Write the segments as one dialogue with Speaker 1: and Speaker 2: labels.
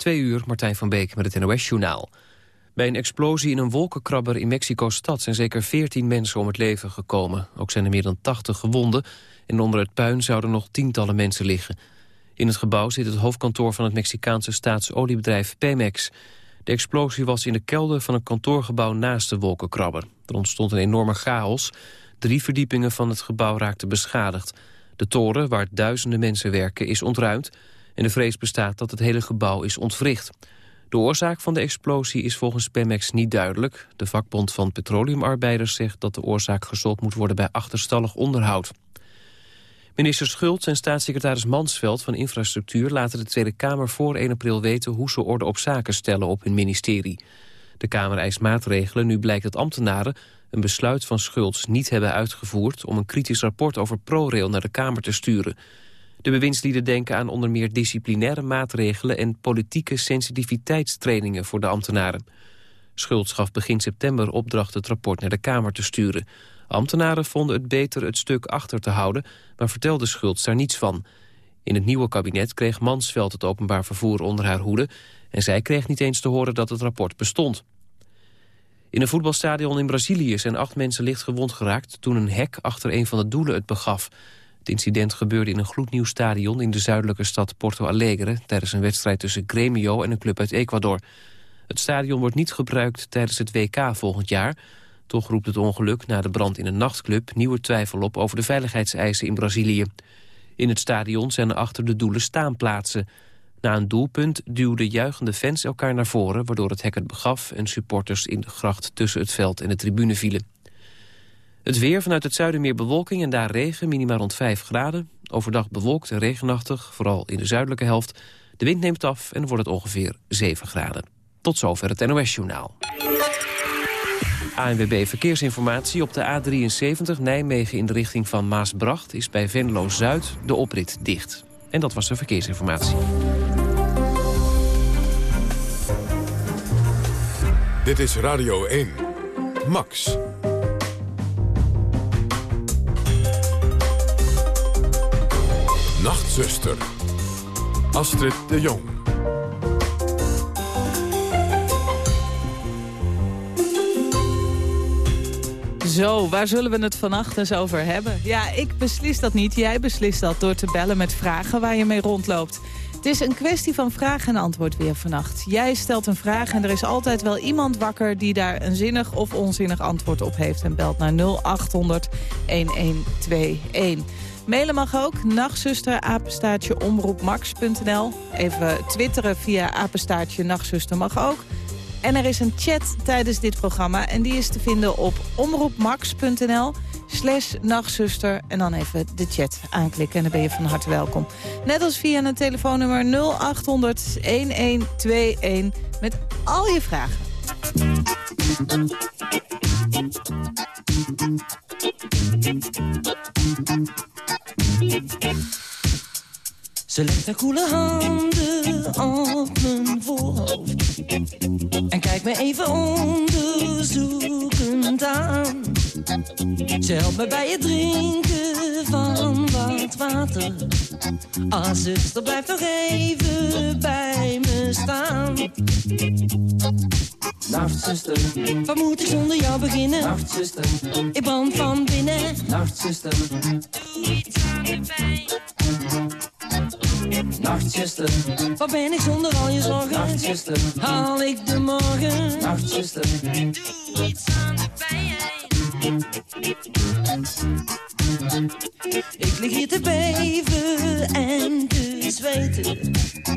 Speaker 1: Twee uur, Martijn van Beek met het NOS-journaal. Bij een explosie in een wolkenkrabber in Mexico-stad... zijn zeker 14 mensen om het leven gekomen. Ook zijn er meer dan 80 gewonden... en onder het puin zouden nog tientallen mensen liggen. In het gebouw zit het hoofdkantoor van het Mexicaanse staatsoliebedrijf Pemex. De explosie was in de kelder van een kantoorgebouw naast de wolkenkrabber. Er ontstond een enorme chaos. Drie verdiepingen van het gebouw raakten beschadigd. De toren, waar duizenden mensen werken, is ontruimd... en de vrees bestaat dat het hele gebouw is ontwricht. De oorzaak van de explosie is volgens Pemex niet duidelijk. De vakbond van petroleumarbeiders zegt dat de oorzaak gezocht moet worden bij achterstallig onderhoud. Minister Schultz en staatssecretaris Mansveld van Infrastructuur laten de Tweede Kamer voor 1 april weten hoe ze orde op zaken stellen op hun ministerie. De Kamer eist maatregelen, nu blijkt dat ambtenaren een besluit van Schultz niet hebben uitgevoerd om een kritisch rapport over ProRail naar de Kamer te sturen. De bewindslieden denken aan onder meer disciplinaire maatregelen... en politieke sensitiviteitstrainingen voor de ambtenaren. Schultz gaf begin september opdracht het rapport naar de Kamer te sturen. Ambtenaren vonden het beter het stuk achter te houden... maar vertelde Schultz daar niets van. In het nieuwe kabinet kreeg Mansveld het openbaar vervoer onder haar hoede... en zij kreeg niet eens te horen dat het rapport bestond. In een voetbalstadion in Brazilië zijn acht mensen licht gewond geraakt... toen een hek achter een van de doelen het begaf. Het incident gebeurde in een gloednieuw stadion in de zuidelijke stad Porto Alegre... tijdens een wedstrijd tussen Gremio en een club uit Ecuador. Het stadion wordt niet gebruikt tijdens het WK volgend jaar. Toch roept het ongeluk na de brand in een nachtclub... nieuwe twijfel op over de veiligheidseisen in Brazilië. In het stadion zijn er achter de doelen staanplaatsen. Na een doelpunt duwden juichende fans elkaar naar voren... waardoor het hek het begaf en supporters in de gracht tussen het veld en de tribune vielen. Het weer vanuit het zuiden meer bewolking en daar regen, minimaal rond 5 graden. Overdag bewolkt en regenachtig, vooral in de zuidelijke helft. De wind neemt af en wordt het ongeveer 7 graden. Tot zover het NOS-journaal. ANWB Verkeersinformatie op de A73 Nijmegen in de richting van Maasbracht... is bij Venlo-Zuid de oprit dicht. En dat was de verkeersinformatie.
Speaker 2: Dit is Radio 1. Max. Nachtzuster. Astrid de Jong.
Speaker 3: Zo, waar zullen we het vannacht eens over hebben? Ja, ik beslis dat niet. Jij beslist dat door te bellen met vragen waar je mee rondloopt. Het is een kwestie van vraag en antwoord weer vannacht. Jij stelt een vraag en er is altijd wel iemand wakker... die daar een zinnig of onzinnig antwoord op heeft... en belt naar 0800 1121. Mailen mag ook. Nachtzuster, apenstaartje, omroepmax.nl. Even twitteren via apenstaartje, nachtzuster mag ook. En er is een chat tijdens dit programma. En die is te vinden op omroepmax.nl slash nachtzuster. En dan even de chat aanklikken en dan ben je van harte welkom. Net als via een telefoonnummer 0800 1121 met al je vragen.
Speaker 4: Ze legt haar koele handen op mijn voorhoofd. En kijkt me even onderzoekend aan. Ze helpt me bij het drinken van wat water. Als zuster, blijf nog even bij me staan. Nachtzuster, wat moet ik zonder jou beginnen? Nachtzuster, ik brand van binnen. Nachtzuster, doe pijn Nachtzuster, wat ben ik zonder al je zorgen? Nachtzuster, haal ik de morgen? Nachtzuster, doe iets aan de pijn. Ik lig hier te beven en te zweten.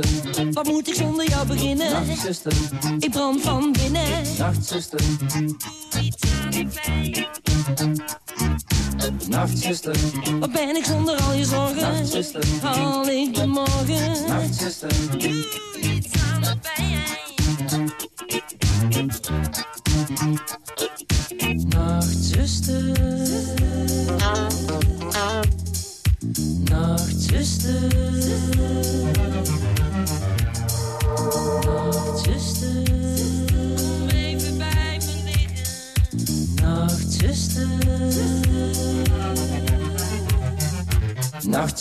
Speaker 4: Nachtzuster, wat moet ik zonder jou beginnen? Nachtzuster, ik brand van binnen. Nachtzuster, doe iets aan de pijn. Nachtzuster, wat ben ik zonder al je zorgen? Nachtzuster, haal ik de morgen? Nachtzuster, doe iets aan de pijn.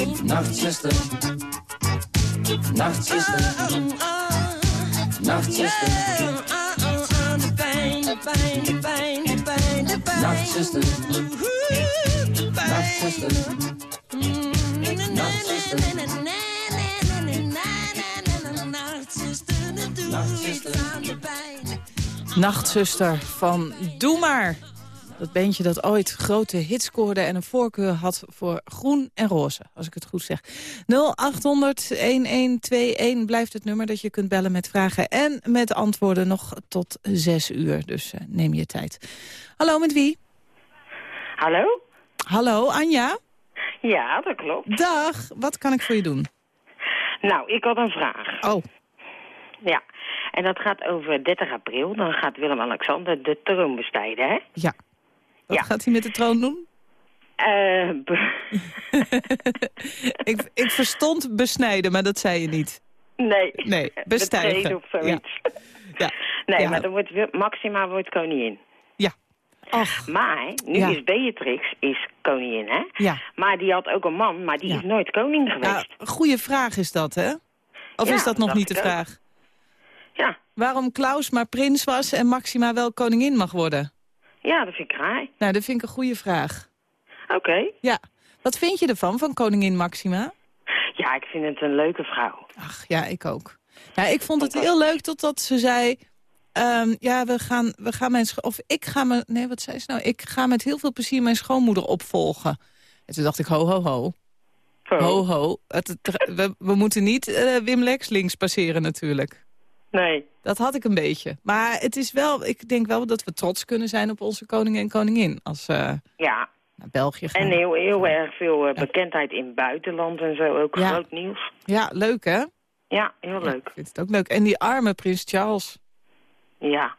Speaker 4: Nachtzuster, nachtzuster, nachtzuster, pijn. Nachtzuster, nachtzuster,
Speaker 3: Nachtzuster van Doe Maar. Dat beentje dat ooit grote hits scoorde en een voorkeur had voor groen en roze, als ik het goed zeg. 0800-1121 blijft het nummer dat je kunt bellen met vragen en met antwoorden nog tot 6 uur. Dus eh, neem je tijd. Hallo, met wie?
Speaker 5: Hallo?
Speaker 3: Hallo, Anja?
Speaker 5: Ja, dat klopt.
Speaker 3: Dag, wat kan ik voor je doen?
Speaker 5: Nou, ik had een vraag.
Speaker 3: Oh,
Speaker 5: Ja. En dat gaat over 30 april. Dan gaat Willem-Alexander de troon bestijden, hè?
Speaker 3: ja. Wat
Speaker 5: Ja.
Speaker 3: gaat hij met de troon doen?
Speaker 5: Eh, be-
Speaker 3: ik, ik verstond besnijden, maar dat zei je niet.
Speaker 5: nee.
Speaker 3: Nee, bestijgen.
Speaker 5: Betreden of zoiets.
Speaker 3: Ja.
Speaker 5: Nee,
Speaker 3: Ja.
Speaker 5: maar dan wordt Maxima wordt koningin.
Speaker 3: Ja. Ach,
Speaker 5: Maar, nu
Speaker 3: Ja.
Speaker 5: is Beatrix is koningin, hè?
Speaker 3: ja.
Speaker 5: Maar die had ook een man, maar die
Speaker 3: Ja.
Speaker 5: is nooit koning
Speaker 3: Ja,
Speaker 5: geweest.
Speaker 3: een goede vraag is dat, hè? Of
Speaker 5: Ja,
Speaker 3: is dat nog niet de
Speaker 5: ook.
Speaker 3: vraag?
Speaker 5: Ja.
Speaker 3: Waarom Klaus maar prins was en Maxima wel koningin mag worden?
Speaker 5: Ja, dat vind ik raar.
Speaker 3: Nou, dat vind ik een goede vraag.
Speaker 5: Oké.
Speaker 3: Ja. Wat vind je ervan, van koningin Maxima?
Speaker 5: Ja, ik vind het een leuke vrouw.
Speaker 3: Ach, ja, ik ook. Ja, ik vond het heel leuk totdat ze zei... ehm, ja, we gaan, we gaan mijn... Of ik ga me... Nee, wat zei ze nou? Ik ga met heel veel plezier mijn schoonmoeder opvolgen. En toen dacht ik, ho, ho, ho. Ho, ho. Het, het- we, we moeten niet eh, Wim Lex links passeren natuurlijk.
Speaker 5: Nee.
Speaker 3: Dat had ik een beetje. Maar het is wel, ik denk wel dat we trots kunnen zijn op onze koning en koningin. Als we
Speaker 5: Ja.
Speaker 3: naar België gaan.
Speaker 5: En heel, heel erg veel eh, bekendheid in het buitenland en zo. Ook
Speaker 3: Ja.
Speaker 5: groot nieuws.
Speaker 3: Ja, leuk hè?
Speaker 5: Ja, heel
Speaker 3: Ja,
Speaker 5: leuk.
Speaker 3: ik vind het ook leuk. En die arme prins Charles.
Speaker 5: Ja.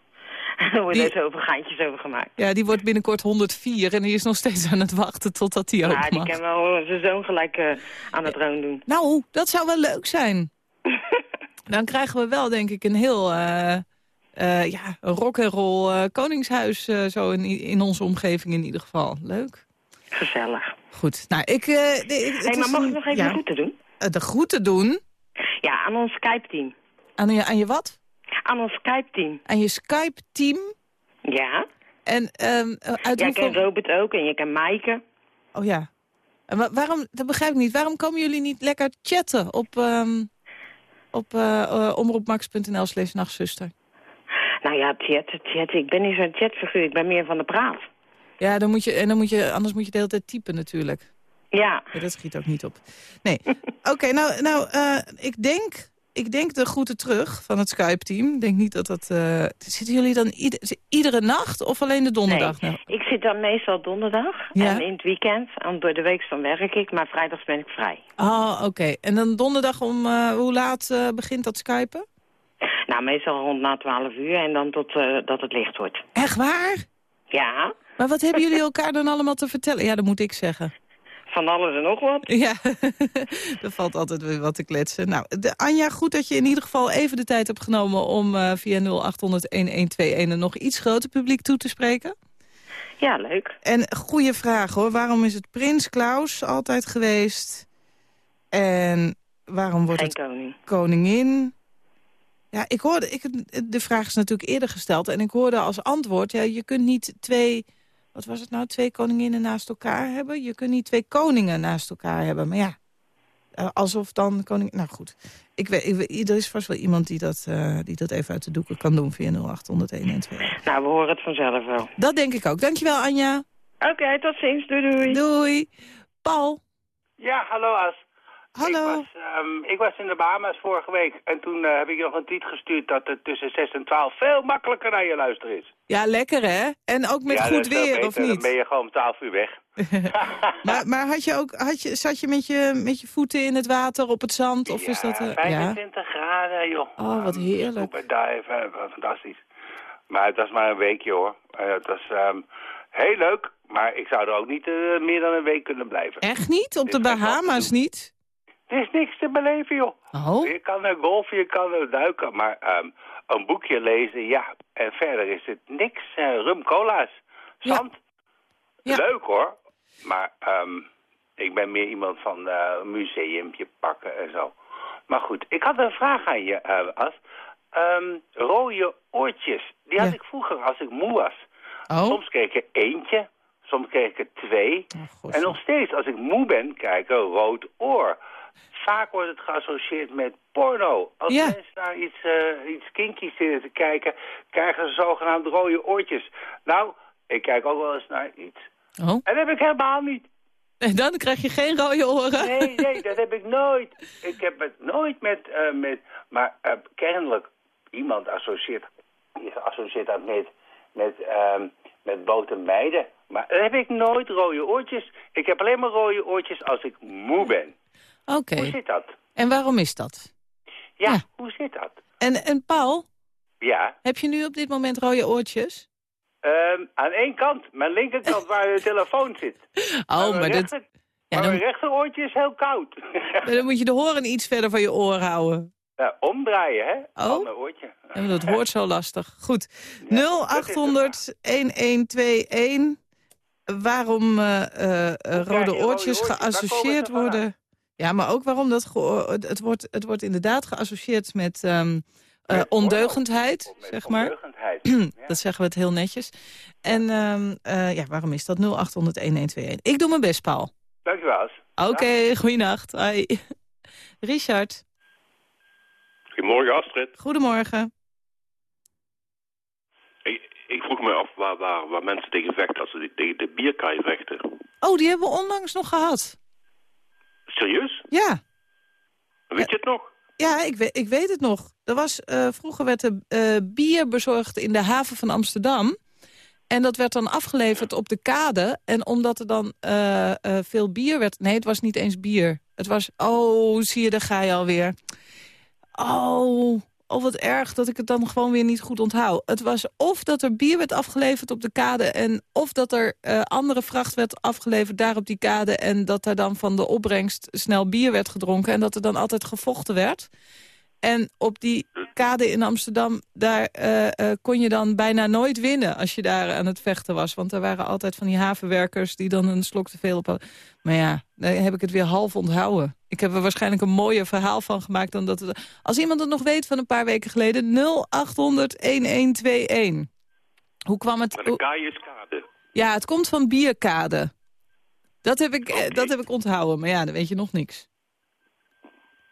Speaker 5: Er worden
Speaker 3: Die-
Speaker 5: over geintjes over gemaakt.
Speaker 3: Ja, die wordt binnenkort 104 en die is nog steeds aan het wachten totdat hij ook
Speaker 5: Ja, die
Speaker 3: mag.
Speaker 5: kan wel zijn zoon gelijk eh, aan de troon doen.
Speaker 3: Nou, dat zou wel leuk zijn. Dan krijgen we wel, denk ik, een heel eh eh ja, rock and roll eh, koningshuis zo in, in onze omgeving in ieder geval. Leuk.
Speaker 5: Gezellig.
Speaker 3: Goed. Nou, ik... de-
Speaker 5: maar mag
Speaker 3: een-
Speaker 5: ik nog even
Speaker 3: ja,
Speaker 5: de groeten doen?
Speaker 3: de groeten doen?
Speaker 5: Ja, aan ons Skype-team.
Speaker 3: Aan je, aan je wat?
Speaker 5: Aan ons Skype-team.
Speaker 3: Aan je Skype-team?
Speaker 5: Ja.
Speaker 3: En eh, uit
Speaker 5: Jij
Speaker 3: hoeveel...
Speaker 5: kent Robert ook en je kent Maaike.
Speaker 3: Oh ja. En wa- waarom, dat begrijp ik niet. Waarom komen jullie niet lekker chatten op, ehm op eh, omroepmax.nl slash nachtzuster?
Speaker 5: Nou ja, chat, chat. Ik ben niet zo'n chatfiguur. Ik ben meer van de praat.
Speaker 3: Ja, dan moet je, en dan moet je, anders moet je de hele tijd typen natuurlijk.
Speaker 5: Ja.
Speaker 3: Ja, dat schiet ook niet op. Nee. Oké, nou, nou eh, ik, denk, ik denk de groeten terug van het Skype-team. Ik denk niet dat dat... eh, zitten jullie dan ieder- iedere nacht of alleen de donderdag?
Speaker 5: Nee,
Speaker 3: Nou,
Speaker 5: ik zit dan meestal donderdag
Speaker 3: Ja.
Speaker 5: en in het weekend. Want door de week dan werk ik, maar vrijdags ben ik vrij.
Speaker 3: Oh, oké. En dan donderdag om eh, hoe laat eh, begint dat Skypen?
Speaker 5: Nou, meestal rond na 12 uur en dan tot dat het licht wordt.
Speaker 3: Echt waar?
Speaker 5: Ja,
Speaker 3: Maar wat hebben jullie elkaar dan allemaal te vertellen? Ja, dat moet ik zeggen.
Speaker 5: Van alles en nog wat.
Speaker 3: Ja, er valt altijd weer wat te kletsen. Nou, de, Anja, goed dat je in ieder geval even de tijd hebt genomen... om eh, via 0800-1121 een nog iets groter publiek toe te spreken.
Speaker 5: Ja, leuk.
Speaker 3: En goede vraag hoor. Waarom is het Prins Klaus altijd geweest? En waarom wordt
Speaker 5: Geen
Speaker 3: het
Speaker 5: koning.
Speaker 3: koningin? Ja, ik hoorde, ik, de vraag is natuurlijk eerder gesteld. En ik hoorde als antwoord, ja, je kunt niet twee, wat was het nou, twee koninginnen naast elkaar hebben. Je kunt niet twee koningen naast elkaar hebben. Maar ja, eh, alsof dan koning... Nou goed, ik weet, ik weet- er is vast wel iemand die dat, eh, die dat even uit de doeken kan doen via 0800
Speaker 5: Nou, we horen het vanzelf wel.
Speaker 3: Dat denk ik ook. Dankjewel, Anja.
Speaker 5: Oké, tot ziens. Doei doei.
Speaker 3: Doei. Paul.
Speaker 6: Ja, hallo As.
Speaker 3: Hallo.
Speaker 6: Ik was, ehm, ik was in de Bahama's vorige week en toen eh, heb ik nog een tweet gestuurd dat het tussen 6 en 12 veel makkelijker naar je luisteren is.
Speaker 3: Ja, lekker hè? En ook met
Speaker 6: ja,
Speaker 3: goed weer,
Speaker 6: beter.
Speaker 3: of
Speaker 6: Dan ben
Speaker 3: niet?
Speaker 6: je gewoon om 12 uur weg.
Speaker 3: Maar, maar had je ook, had je, zat je met, je met je voeten in het water op het zand? Of is dat... eh, ja?
Speaker 6: 25 graden, joh.
Speaker 3: Oh, wat
Speaker 6: Ehm,
Speaker 3: heerlijk.
Speaker 6: Scuba dive, eh, fantastisch. Maar het was maar een weekje hoor. Eh, het was ehm, heel leuk, maar ik zou er ook niet eh, meer dan een week kunnen blijven.
Speaker 3: Echt niet? Op de
Speaker 6: Dit
Speaker 3: Bahama's niet?
Speaker 6: Er is niks te beleven, joh.
Speaker 3: Oh,
Speaker 6: Je kan er golfen, je kan er duiken, maar ehm, een boekje lezen, ja. En verder is het niks. eh, rum, cola's, zand.
Speaker 3: Ja.
Speaker 6: Leuk hoor. Maar ehm, ik ben meer iemand van een museumpje pakken en zo. Maar goed, ik had een vraag aan je, eh, As. Ehm, rode oortjes, die had
Speaker 3: Ja.
Speaker 6: ik vroeger als ik moe was.
Speaker 3: oh.
Speaker 6: Soms kreeg ik er eentje, soms kreeg ik er twee.
Speaker 3: Oh.
Speaker 6: En nog steeds, als ik moe ben, krijg ik een rood oor. Vaak wordt het geassocieerd met porno. Als
Speaker 3: Ja.
Speaker 6: mensen naar iets, eh iets kinkies zitten te kijken, krijgen ze zogenaamd rode oortjes. Nou, ik kijk ook wel eens naar iets.
Speaker 3: Oh.
Speaker 6: En dat heb ik helemaal niet.
Speaker 3: En dan krijg je geen rode oren.
Speaker 6: Nee, nee, dat heb ik nooit. Ik heb het nooit met... eh, met maar eh, kennelijk, iemand associeert, associeert dat met, met, ehm met blote meiden. Maar dat heb ik nooit rode oortjes. Ik heb alleen maar rode oortjes als ik moe ben.
Speaker 3: Oké.
Speaker 6: Hoe zit dat?
Speaker 3: En waarom is dat?
Speaker 6: Ja,
Speaker 3: Ja.
Speaker 6: hoe zit dat?
Speaker 3: En, en Paul,
Speaker 6: Ja,
Speaker 3: heb je nu op dit moment rode oortjes?
Speaker 6: ehm, aan één kant, mijn linkerkant waar de telefoon zit.
Speaker 3: Oh, maar, dit,
Speaker 6: rechter,
Speaker 3: ja,
Speaker 6: maar
Speaker 3: dan,
Speaker 6: mijn rechteroortje is heel koud.
Speaker 3: maar dan moet je de horen iets verder van je oor houden.
Speaker 6: Ja, omdraaien, hè?
Speaker 3: Oh.
Speaker 6: Oortje.
Speaker 3: Dat hoort zo lastig. Goed.
Speaker 6: Ja,
Speaker 3: 0800 1121. Waarom
Speaker 6: krijg je
Speaker 3: rode oortjes geassocieerd worden. Ja, maar ook waarom dat het, wordt, het wordt inderdaad geassocieerd met ehm, eh,
Speaker 6: Met
Speaker 3: ondeugendheid,
Speaker 6: met
Speaker 3: zeg maar.
Speaker 6: ondeugendheid. Ja.
Speaker 3: Dat zeggen we het heel netjes. En ehm, eh, ja, waarom is dat? 0800 1121. Ik doe mijn best, Paul.
Speaker 6: Dankjewel.
Speaker 3: Oké, goeienacht. Hoi. Richard,
Speaker 7: Goedemorgen Astrid.
Speaker 3: goedemorgen.
Speaker 7: Ik, ik vroeg me af waar, waar, waar mensen tegen vechten als ze tegen de bierkaai vechten.
Speaker 3: Oh, die hebben we onlangs nog gehad. Ja,
Speaker 7: Weet je het nog?
Speaker 3: ja ik, weet, ik weet het nog. Er was, eh, vroeger werd er eh, bier bezorgd in de haven van Amsterdam. En dat werd dan afgeleverd op de kade. En omdat er dan eh, veel bier werd... Nee, het was niet eens bier. Het was... Oh, zie je, daar ga je alweer. Oh, oh, wat erg dat ik het dan gewoon weer niet goed onthoud. Het was of dat er bier werd afgeleverd op de kade... en of dat er eh, andere vracht werd afgeleverd daar op die kade... en dat er dan van de opbrengst snel bier werd gedronken... en dat er dan altijd gevochten werd. En op die kade in Amsterdam, daar eh, eh, kon je dan bijna nooit winnen... als je daar aan het vechten was. Want er waren altijd van die havenwerkers die dan een slok te veel op hadden. Maar ja, daar heb ik het weer half onthouden. Ik heb er waarschijnlijk een mooier verhaal van gemaakt dan dat het... Als iemand het nog weet van een paar weken geleden, 0800-1121. Hoe kwam het...
Speaker 7: Maar de.
Speaker 3: Ja, het komt van bierkade. Dat heb, ik, eh, dat heb ik onthouden, maar ja, dan weet je nog niks.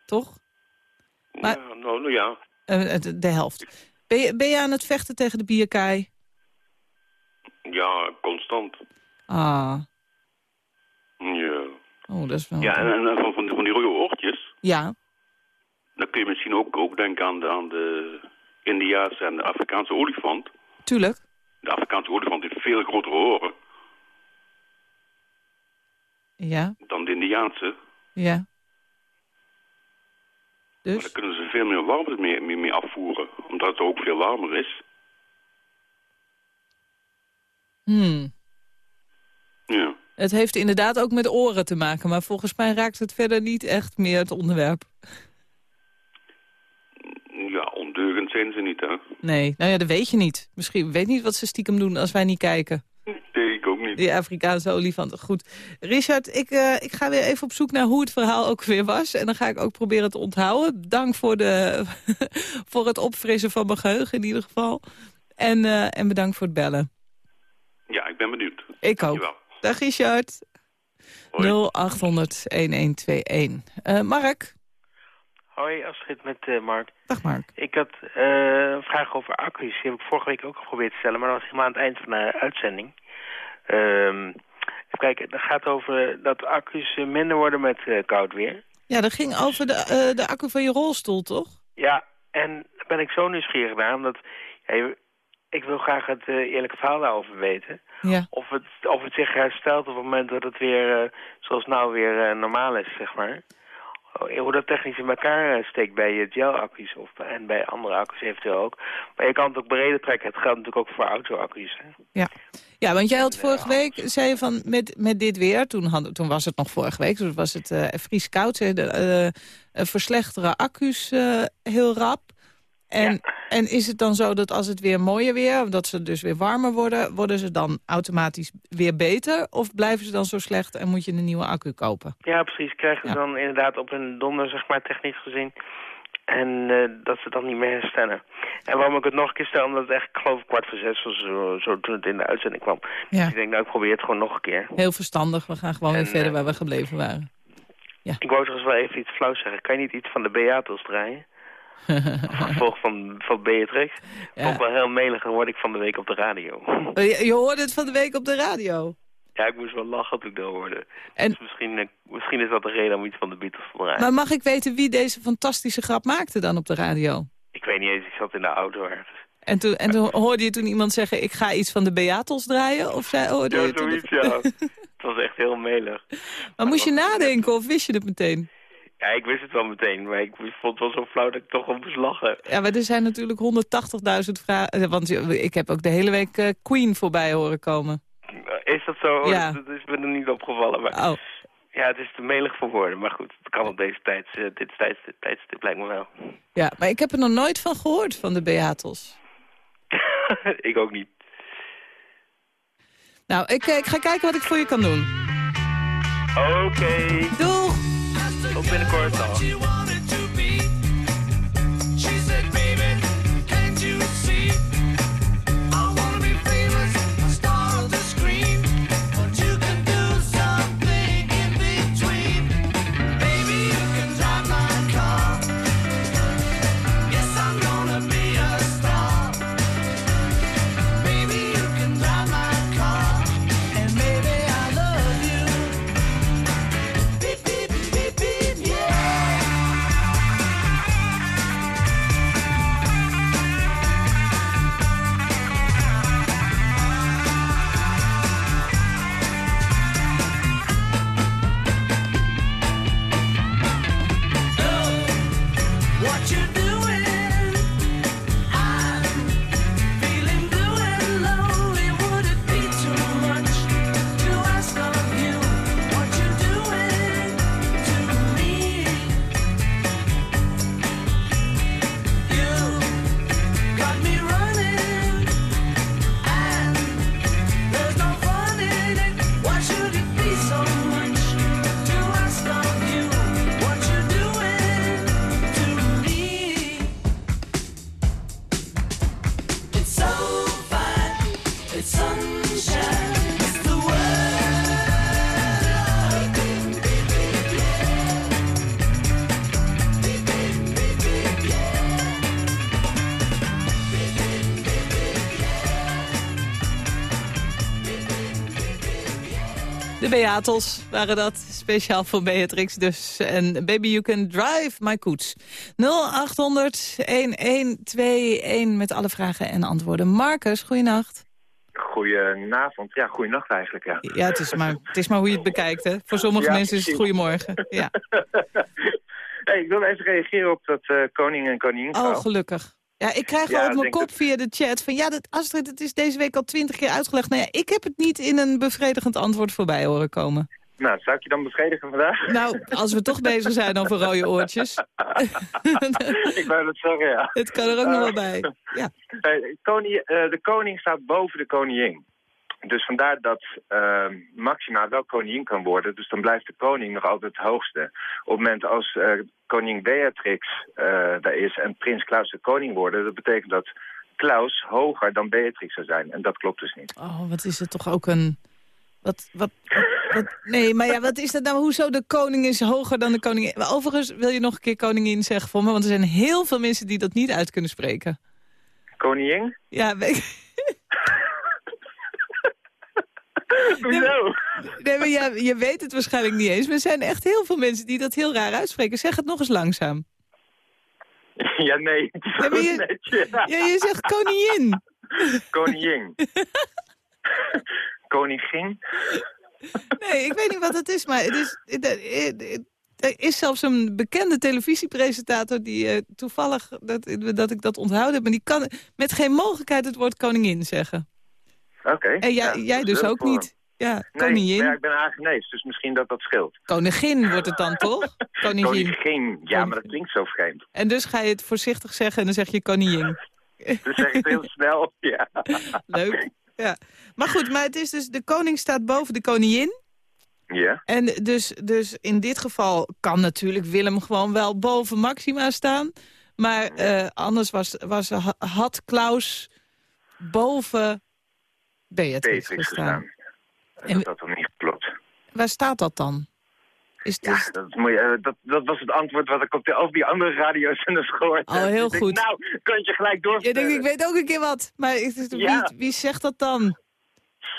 Speaker 3: Toch? Maar-
Speaker 7: Ja, nou, nou ja.
Speaker 3: Eh, de helft. Ben je, ben je aan het vechten tegen de bierkaai?
Speaker 7: Ja, constant.
Speaker 3: Ah,
Speaker 7: Ja.
Speaker 3: oh, dat is wel...
Speaker 7: Ja, en, en van, van, die- van die rode oortjes,
Speaker 3: Ja,
Speaker 7: dan kun je misschien ook, ook denken aan de, aan de Indiaanse en de Afrikaanse olifant.
Speaker 3: tuurlijk.
Speaker 7: De Afrikaanse olifant heeft veel grotere oren
Speaker 3: Ja,
Speaker 7: dan de Indiaanse.
Speaker 3: ja.
Speaker 7: Maar
Speaker 3: Dus?
Speaker 7: dan kunnen ze veel meer warmte mee, mee, mee afvoeren, omdat het ook veel warmer is.
Speaker 3: Hmm.
Speaker 7: Ja.
Speaker 3: Het heeft inderdaad ook met oren te maken, maar volgens mij raakt het verder niet echt meer het onderwerp.
Speaker 7: Ja, ondeugend zijn ze niet, hè?
Speaker 3: Nee, nou ja, dat weet je niet. Misschien weet niet wat ze stiekem doen als wij niet kijken.
Speaker 7: Nee, ik ook niet.
Speaker 3: Die Afrikaanse olifanten. Goed. Richard, ik, eh, ik ga weer even op zoek naar hoe het verhaal ook weer was. En dan ga ik ook proberen te onthouden. Dank voor, de, voor het opfrissen van mijn geheugen in ieder geval. En, eh, en bedankt voor het bellen.
Speaker 7: Ja, ik ben benieuwd.
Speaker 3: Ik ook.
Speaker 7: Dankjewel.
Speaker 3: Dag Richard.
Speaker 7: Hoi.
Speaker 3: 0800-1121. Eh, Mark.
Speaker 8: Hoi, Astrid met eh, Mark.
Speaker 3: Dag Mark.
Speaker 8: Ik had eh, een vraag over accu's. Die heb ik vorige week ook geprobeerd te stellen, maar dat was helemaal aan het eind van de uitzending. Ehm even kijken, het gaat over dat accu's eh, minder worden met eh, koud weer.
Speaker 3: Ja, dat ging over de, eh, de accu van je rolstoel, toch?
Speaker 8: Ja, en daar ben ik zo nieuwsgierig naar, omdat ik wil graag het eh, eerlijke verhaal daarover weten.
Speaker 3: Ja.
Speaker 8: Of het, of het zich herstelt op het moment dat het weer, eh, zoals nou, weer eh, normaal is, zeg maar. Oh, Hoe dat technisch in elkaar eh, steekt bij je gel-accu's of, en bij andere accu's eventueel ook. Maar je kan het ook breder trekken. Het geldt natuurlijk ook voor auto-accu's.
Speaker 3: Ja. ja, want jij had vorige week, zei je van, met, met dit weer, toen, hadden, toen was het nog vorige week, toen was het eh vrieskoud, zei je, de, eh, eh, verslechteren accu's eh, heel rap. En, en is het dan zo dat als het weer mooier weer, dat ze dus weer warmer worden, worden ze dan automatisch weer beter? Of blijven ze dan zo slecht en moet je een nieuwe accu kopen?
Speaker 8: Ja, precies. Krijgen ze
Speaker 3: Ja.
Speaker 8: dan inderdaad op hun donder, zeg maar, technisch gezien. En eh, dat ze dan niet meer herstellen. En waarom ik het nog een keer stel, omdat het echt, ik geloof, kwart voor zes was zo, zo toen het in de uitzending kwam.
Speaker 3: Ja.
Speaker 8: Dus ik denk, nou, ik probeer het gewoon nog een keer.
Speaker 3: Heel verstandig, we gaan gewoon weer verder
Speaker 8: eh,
Speaker 3: waar we gebleven waren.
Speaker 8: Ik wou trouwens wel even iets flauws zeggen. Kan je niet iets van de Beatles draaien? Gevolg van, van Beatrix?
Speaker 3: Ja.
Speaker 8: Ook wel heel melig, word ik van de week op de radio.
Speaker 3: Oh, Je, je hoorde het van de week op de radio.
Speaker 8: Ja, ik moest wel lachen toen ik dat hoorde.
Speaker 3: En-
Speaker 8: Dus misschien, eh, misschien is dat de reden om iets van de Beatles te draaien.
Speaker 3: Maar mag ik weten wie deze fantastische grap maakte dan op de radio?
Speaker 8: Ik weet niet eens, ik zat in de auto ergens.
Speaker 3: En toen, en toen hoorde je toen iemand zeggen, ik ga iets van de Beatles draaien? Of zei, hoorde
Speaker 8: Ja,
Speaker 3: je
Speaker 8: zoiets, ja. Het was echt heel melig.
Speaker 3: Maar moest je nadenken of wist je het meteen?
Speaker 8: Ja, ik wist het wel meteen, maar ik vond het wel zo flauw dat ik toch wel moest lachen.
Speaker 3: Ja, maar er zijn natuurlijk 180.000 vragen. Want ik heb ook de hele week eh, Queen voorbij horen komen.
Speaker 8: Is dat zo? Oh,
Speaker 3: Ja.
Speaker 8: Dat, is me er niet opgevallen. Maar
Speaker 3: Oh,
Speaker 8: ja, het is te melig voor woorden. Maar goed, het kan op deze tijd, eh, dit tijdstip, tijdstip lijkt me wel.
Speaker 3: ja. Maar ik heb er nog nooit van gehoord, van de Beatles.
Speaker 8: ik ook niet.
Speaker 3: Nou, ik, eh, ik ga kijken wat ik voor je kan doen.
Speaker 8: Oké,
Speaker 3: Doeg!
Speaker 8: Tot binnenkort dan.
Speaker 4: Got me running,
Speaker 3: De Beatles waren dat, speciaal voor Beatrix dus. En Baby You Can Drive My Koets. 0800-1121 met alle vragen en antwoorden. Marcus, goeienacht.
Speaker 9: Goedenavond. Ja, goeienacht eigenlijk, ja.
Speaker 3: Ja, het is maar, het is maar hoe je het bekijkt, hè. Voor sommige
Speaker 9: Ja,
Speaker 3: mensen is het goedemorgen. Ja.
Speaker 9: hey, ik wil even reageren op dat eh, koning en koningin
Speaker 3: Oh, gelukkig. Ja, ik krijg
Speaker 9: Ja,
Speaker 3: al op mijn kop
Speaker 9: dat-
Speaker 3: via de chat van... ja, dat, Astrid, het is deze week al twintig keer uitgelegd. Nou ja, ik heb het niet in een bevredigend antwoord voorbij horen komen.
Speaker 9: Nou, zou ik je dan bevredigen vandaag?
Speaker 3: Nou, als we toch bezig zijn over rode oortjes...
Speaker 9: ik wou dat zeggen, ja.
Speaker 3: het kan er ook nog wel bij. Ja.
Speaker 9: Eh, koning, eh, de koning staat boven de koningin. Dus vandaar dat uh, Maxima wel koningin kan worden. Dus dan blijft de koning nog altijd het hoogste. Op het moment als uh, koningin Beatrix uh, daar is en prins Klaus de koning worden... dat betekent dat Klaus hoger dan Beatrix zou zijn. En dat klopt dus niet.
Speaker 3: Oh, wat is het toch ook een... Wat, wat, wat, wat, nee, maar ja, wat is dat nou? Hoezo de koning is hoger dan de koningin? Overigens wil je nog een keer koningin zeggen voor me... want er zijn heel veel mensen die dat niet uit kunnen spreken.
Speaker 9: Koningin?
Speaker 3: Ja, weet
Speaker 9: Hoezo?
Speaker 3: Nee, maar je, je weet het waarschijnlijk niet eens. Maar er zijn echt heel veel mensen die dat heel raar uitspreken. Zeg het nog eens langzaam.
Speaker 9: Ja, nee.
Speaker 3: Je-
Speaker 9: netje.
Speaker 3: Ja, je zegt koningin.
Speaker 9: Koningin. Koningin?
Speaker 3: Nee, ik weet niet wat het is, maar het is, er- er is zelfs een bekende televisiepresentator die eh, toevallig, dat, dat ik dat onthouden heb, maar die kan met geen mogelijkheid het woord koningin zeggen.
Speaker 9: Oké.
Speaker 3: En jij,
Speaker 9: ja,
Speaker 3: jij dus ook niet. Ja,
Speaker 9: Nee,
Speaker 3: koningin.
Speaker 9: maar ja, ik ben Hagenees, dus misschien dat dat scheelt.
Speaker 3: Koningin wordt het dan toch? Koningin.
Speaker 9: Koningin. Ja, maar dat klinkt zo vreemd.
Speaker 3: En dus ga je het voorzichtig zeggen en dan zeg je koningin.
Speaker 9: Dus zeg ik het heel snel. Ja.
Speaker 3: Leuk. Ja. Maar goed, maar het is dus, de koning staat boven de koningin.
Speaker 9: Ja.
Speaker 3: En dus, dus in dit geval kan natuurlijk Willem gewoon wel boven Maxima staan. Maar eh, anders was, was, had Klaus boven Beatrix,
Speaker 9: Beatrix
Speaker 3: gestaan. En-
Speaker 9: dat had dan niet geklopt.
Speaker 3: Waar staat dat dan? Is
Speaker 9: Ja,
Speaker 3: dus-
Speaker 9: dat, eh, dat, dat was het antwoord wat ik op de, over die andere radio's en gehoord
Speaker 3: Oh,
Speaker 9: heb.
Speaker 3: heel
Speaker 9: Ik denk,
Speaker 3: goed.
Speaker 9: nou, kan je gelijk
Speaker 3: Je
Speaker 9: doorvertellen.
Speaker 3: denkt, ik weet ook een keer wat. Maar wie,
Speaker 9: Ja.
Speaker 3: wie zegt dat dan?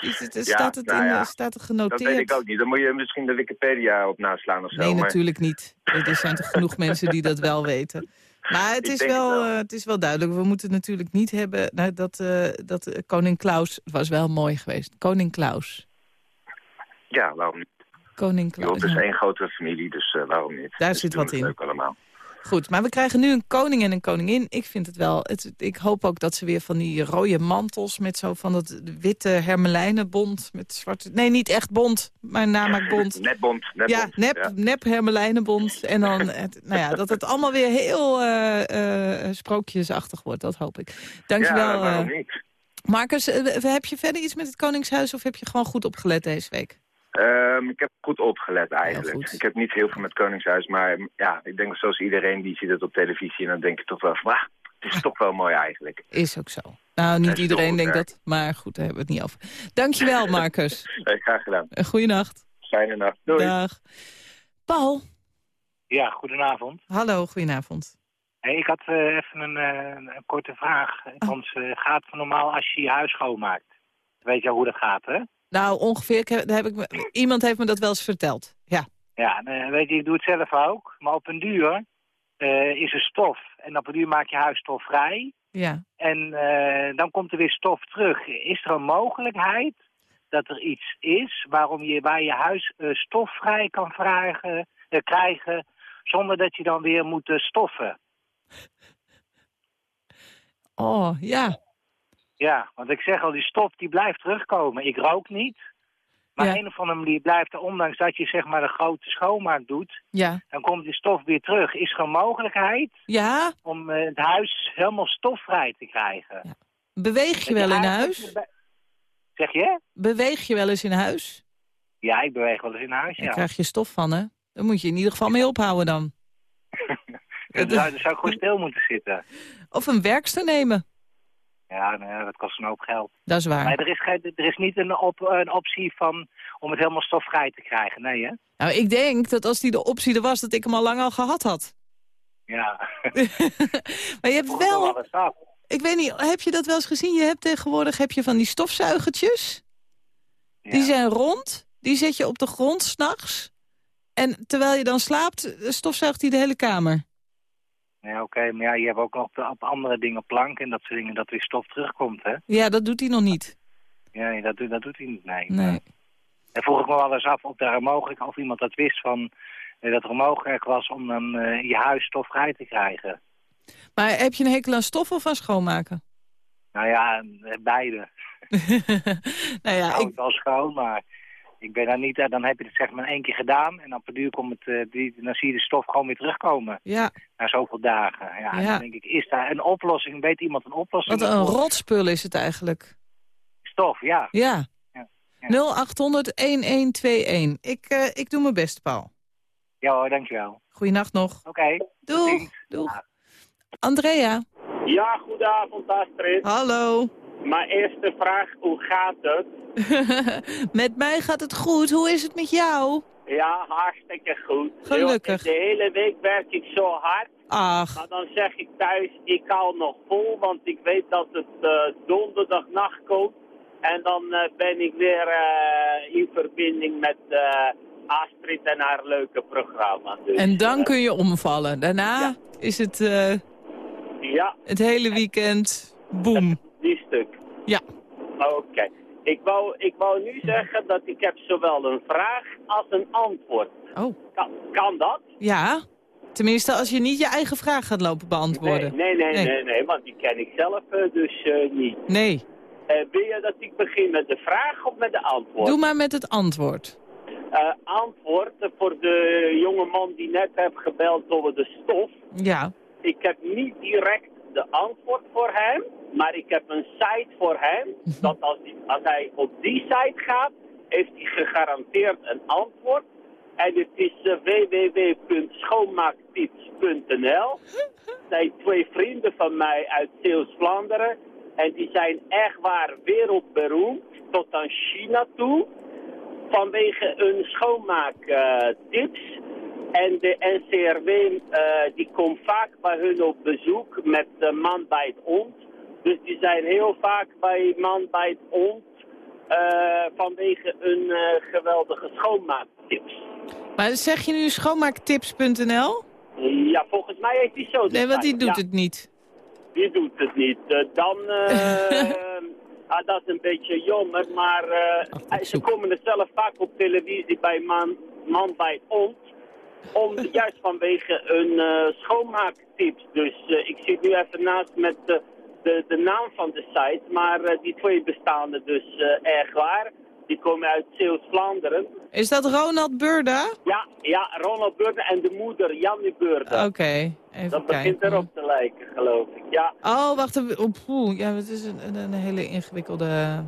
Speaker 3: Is het,
Speaker 9: Ja,
Speaker 3: staat, het
Speaker 9: nou
Speaker 3: in,
Speaker 9: ja.
Speaker 3: staat het
Speaker 9: Dat
Speaker 3: genoteerd?
Speaker 9: weet ik ook niet. Dan moet je misschien de Wikipedia op naslaan of zo.
Speaker 3: Nee,
Speaker 9: maar
Speaker 3: natuurlijk niet. Er zijn toch genoeg mensen die dat wel weten. Maar het is wel, eh, het is wel duidelijk. We moeten het natuurlijk niet hebben nou, dat, eh, dat eh, koning Klaus... Het was wel mooi geweest. Koning Klaus.
Speaker 9: Ja, waarom niet?
Speaker 3: Koning Klaus.
Speaker 9: het is één grote familie, dus waarom niet?
Speaker 3: Daar
Speaker 9: is
Speaker 3: zit wat in.
Speaker 9: leuk allemaal.
Speaker 3: Goed, maar we krijgen nu een koning en een koningin. Ik vind het wel... Het, ik hoop ook dat ze weer van die rode mantels... met zo van dat witte hermelijnenbont met zwarte... Nee, niet echt bont, maar namaakbont.
Speaker 9: Netbond, netbond.
Speaker 3: Ja, nep, nep hermelijnenbond. En dan, het, nou ja, dat het allemaal weer heel eh, eh, sprookjesachtig wordt. Dat hoop ik. Dankjewel,
Speaker 9: Ja,
Speaker 3: eh,
Speaker 9: niet?
Speaker 3: Marcus. heb je verder iets met het Koningshuis of heb je gewoon goed opgelet deze week?
Speaker 9: Ehm, ik heb goed opgelet eigenlijk.
Speaker 3: goed.
Speaker 9: Ik heb niet heel veel met Koningshuis, maar ja, ik denk zoals iedereen die ziet het op televisie en dan denk je toch wel van, ah, het is toch wel mooi eigenlijk.
Speaker 3: Is ook zo. Nou, niet iedereen denkt dat, maar goed, daar hebben we het niet over. Dankjewel, Marcus.
Speaker 9: Hey, graag gedaan.
Speaker 3: Een goeienacht.
Speaker 9: Fijne nacht. Doei.
Speaker 3: Dag. Paul,
Speaker 10: Ja, goedenavond.
Speaker 3: hallo, goedenavond.
Speaker 10: Hey, ik had eh, even een, eh, een korte vraag. Want eh gaat het normaal als je je huis schoonmaakt? Weet je hoe dat gaat, hè?
Speaker 3: Nou, ongeveer, heb, daar heb ik, me- iemand heeft me dat wel eens verteld. Ja,
Speaker 10: Ja, weet je, ik doe het zelf ook. Maar op een duur eh, is er stof. En op een duur maak je huis stofvrij.
Speaker 3: ja.
Speaker 10: En eh, dan komt er weer stof terug. Is er een mogelijkheid dat er iets is waarom je, waar je huis eh, stofvrij kan vragen, krijgen... zonder dat je dan weer moet stoffen?
Speaker 3: Oh, ja.
Speaker 10: Ja, want ik zeg al, die stof die blijft terugkomen. Ik rook niet. Maar
Speaker 3: Ja.
Speaker 10: een of andere manier blijft er, ondanks dat je zeg maar de grote schoonmaak doet,
Speaker 3: Ja.
Speaker 10: dan komt die stof weer terug. Is er een mogelijkheid
Speaker 3: Ja,
Speaker 10: om eh, het huis helemaal stofvrij te krijgen?
Speaker 3: beweeg je wel in huis?
Speaker 10: Zeg je?
Speaker 3: Beweeg je wel eens in huis?
Speaker 10: Ja, ik beweeg wel eens in huis,
Speaker 3: Daar
Speaker 10: ja.
Speaker 3: krijg je stof van, hè? Daar moet je in ieder geval mee ophouden dan.
Speaker 10: Dan zou, dan zou ik gewoon stil moeten zitten.
Speaker 3: Of een werkster nemen.
Speaker 10: Ja, nou ja, dat kost een hoop geld.
Speaker 3: Dat is waar.
Speaker 10: Maar er is, er is niet een, op, een optie van om het helemaal stofvrij te krijgen, nee hè?
Speaker 3: Nou, ik denk dat als die de optie er was, dat ik hem al lang al gehad had.
Speaker 10: Ja.
Speaker 3: maar je hebt wel... Ik weet niet, heb je dat wel eens gezien? Je hebt tegenwoordig heb je van die stofzuigertjes. Die zijn rond. Die zet je op de grond s'nachts. En terwijl je dan slaapt, eh, stofzuigt hij de hele kamer.
Speaker 10: Ja, oké, maar ja, je hebt ook nog op, op andere dingen planken en dat soort dingen, dat weer stof terugkomt, hè?
Speaker 3: Ja, dat doet hij nog niet.
Speaker 10: Ja, nee, dat, doet- dat doet hij niet, nee.
Speaker 3: Nee.
Speaker 10: En vroeg ik me wel eens af of daar mogelijk, of iemand dat wist van, eh, dat er een mogelijkheid was om dan eh, je huis stofvrij te krijgen.
Speaker 3: Maar heb je een hekel aan stof of aan schoonmaken?
Speaker 10: Nou ja, eh, beide.
Speaker 3: nou
Speaker 10: Ik
Speaker 3: ja,
Speaker 10: hou
Speaker 3: ik,
Speaker 10: het wel schoon, maar ik ben daar niet, eh, dan heb je het zeg maar één keer gedaan en dan per duur komt het, eh, die, dan zie je de stof gewoon weer terugkomen
Speaker 3: ja,
Speaker 10: na zoveel dagen. Ja, dan denk ik, is daar een oplossing? Weet iemand een oplossing?
Speaker 3: wat een rotspul is het eigenlijk.
Speaker 10: Stof, ja.
Speaker 3: Ja,
Speaker 10: ja.
Speaker 3: 0800-1121. Ik, eh, ik doe mijn best, Paul.
Speaker 10: Ja hoor, dankjewel.
Speaker 3: Goeienacht nog.
Speaker 10: Oké.
Speaker 3: Doeg. Doeg. Andrea.
Speaker 11: Ja, goedenavond Astrid.
Speaker 3: Hallo.
Speaker 11: Mijn eerste vraag, hoe gaat het?
Speaker 3: met mij gaat het goed. Hoe is het met jou?
Speaker 11: Ja, hartstikke goed.
Speaker 3: Gelukkig.
Speaker 11: De hele week werk ik zo hard.
Speaker 3: Ach.
Speaker 11: Maar dan zeg ik thuis, ik hou nog vol, want ik weet dat het uh, donderdag nacht komt. En dan uh, ben ik weer uh, in verbinding met Astrid en haar leuke programma. Dus,
Speaker 3: en dan kun je omvallen. Daarna ja. is het
Speaker 11: ja.
Speaker 3: het hele weekend boom.
Speaker 11: Die stuk.
Speaker 3: Ja.
Speaker 11: Oké. Okay. Ik wou, ik wou nu zeggen dat ik heb zowel een vraag als een antwoord.
Speaker 3: Oh.
Speaker 11: Kan, kan dat?
Speaker 3: Ja. Tenminste, als je niet je eigen vraag gaat lopen beantwoorden.
Speaker 11: Nee, nee, nee, nee, nee, nee want die ken ik zelf uh, dus uh, niet.
Speaker 3: Nee.
Speaker 11: Uh, wil je dat ik begin met de vraag of met de antwoord?
Speaker 3: Doe maar met het antwoord.
Speaker 11: antwoord voor de jonge man die net heeft gebeld over de stof.
Speaker 3: Ja.
Speaker 11: Ik heb niet direct de antwoord voor hem, maar ik heb een site voor hem. dat als, die, als hij op die site gaat, heeft hij gegarandeerd een antwoord. En het is uh, www.schoonmaaktips.nl. Zijn twee vrienden van mij uit Zeeuws-Vlaanderen. En die zijn echt waar wereldberoemd, tot aan China toe. Vanwege hun schoonmaaktips. Uh, en de NCRW uh, die komt vaak bij hun op bezoek met de man bij het ont. Dus die zijn heel vaak bij man bij het ont uh, vanwege hun uh, geweldige schoonmaaktips.
Speaker 3: Maar zeg je nu schoonmaaktips.nl?
Speaker 11: Ja, volgens mij heeft hij zo.
Speaker 3: Nee, want die doet
Speaker 11: ja.
Speaker 3: het niet.
Speaker 11: Die doet het niet. Dan, ah, dat is een beetje jammer, maar Ach, ze komen er zelf vaak op televisie bij man, man bij het ont. Om, juist vanwege hun schoonmaaktips. Dus ik zit nu even naast met de, de naam van de site, maar die twee bestaan er dus erg waar. Die komen uit Zeeuws-Vlaanderen.
Speaker 3: Is dat Ronald Burda?
Speaker 11: Ja, ja, Ronald Burda en de moeder, Jannie Burda.
Speaker 3: Oké, okay, even
Speaker 11: Dat
Speaker 3: kijken.
Speaker 11: begint erop te lijken, geloof ik, ja.
Speaker 3: Oh, wacht even. Oh. Ja, het is een, een, een, hele ingewikkelde...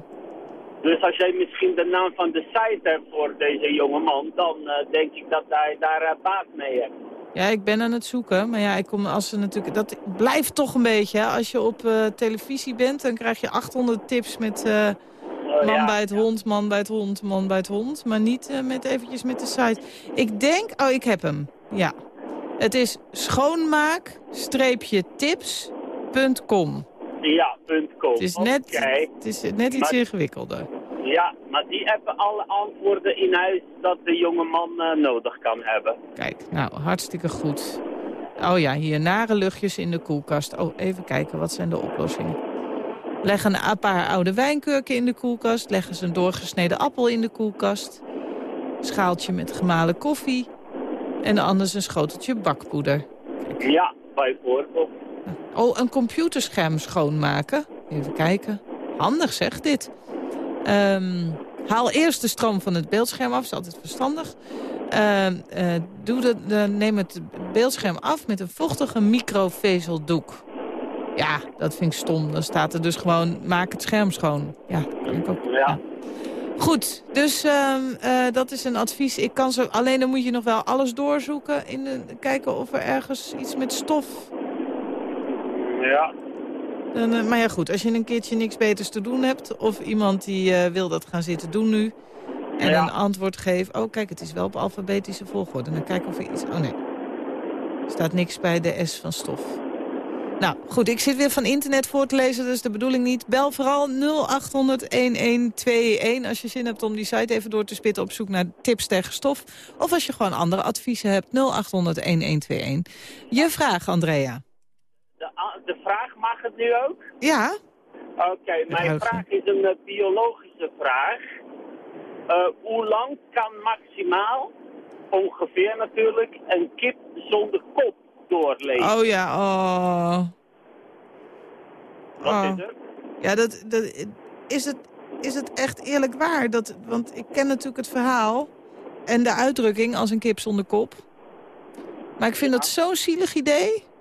Speaker 11: Dus als jij misschien de naam van de site hebt voor deze jongeman, dan uh, denk ik dat hij daar uh, baat mee heeft.
Speaker 3: Ja, ik ben aan het zoeken. Maar ja, ik kom als ze natuurlijk... Dat blijft toch een beetje, hè? Als je op uh, televisie bent, dan krijg je 800 tips met... Man
Speaker 11: ja,
Speaker 3: bij het
Speaker 11: ja.
Speaker 3: hond, man bij het hond, man bij het hond. Maar niet met eventjes met de site. Ik denk... Oh, ik heb hem. Ja. Het is schoonmaak-tips.com.
Speaker 11: Ja, .com.
Speaker 3: Het is net,
Speaker 11: okay.
Speaker 3: het is net iets
Speaker 11: maar,
Speaker 3: ingewikkelder.
Speaker 11: Ja, maar die hebben alle antwoorden in huis dat de jonge man uh, nodig kan hebben.
Speaker 3: Kijk, nou, hartstikke goed. Oh ja, hier nare luchtjes in de koelkast. Oh, even kijken, wat zijn de oplossingen? Leg een paar oude wijnkurken in de koelkast. Leg eens een doorgesneden appel in de koelkast. Schaaltje met gemalen koffie. En anders een schoteltje bakpoeder.
Speaker 11: Kijk. Ja, bijvoorbeeld.
Speaker 3: Oh, een computerscherm schoonmaken. Even kijken. Handig zeg, dit. Um, haal eerst de stroom van het beeldscherm af. Dat is altijd verstandig. Uh, uh, doe de, de, neem het beeldscherm af met een vochtige microvezeldoek. Ja, dat vind ik stom. Dan staat er dus gewoon, maak het scherm schoon. Ja, dat kan ik ook.
Speaker 11: Ja.
Speaker 3: ja. Goed, dus uh, uh, dat is een advies. Ik kan zo, alleen dan moet je nog wel alles doorzoeken. In de, kijken of er ergens iets met stof...
Speaker 11: Ja.
Speaker 3: Dan, uh, maar ja goed, als je een keertje niks beters te doen hebt... of iemand die wil dat gaan zitten doen nu... en ja. een antwoord geeft... oh kijk, het is wel op alfabetische volgorde. Dan kijken of er iets... Oh nee, er staat niks bij de S van stof. Nou, goed, ik zit weer van internet voor te lezen, dus de bedoeling niet. Bel vooral 0800-1121 als je zin hebt om die site even door te spitten op zoek naar tips tegen stof. Of als je gewoon andere adviezen hebt, 0800-1121. Je vraag, Andrea.
Speaker 11: De, de vraag mag het nu ook?
Speaker 3: Ja.
Speaker 11: Oké, okay, mijn vraag is een uh, biologische vraag. Uh, hoe lang kan maximaal, ongeveer natuurlijk, een kip zonder kop doorleven.
Speaker 3: Oh ja, oh.
Speaker 11: Wat oh. is er?
Speaker 3: Ja, dat, dat, is, het, is het echt eerlijk waar? Dat, want ik ken natuurlijk het verhaal en de uitdrukking als een kip zonder kop. Maar ik vind ja. dat zo'n zielig idee.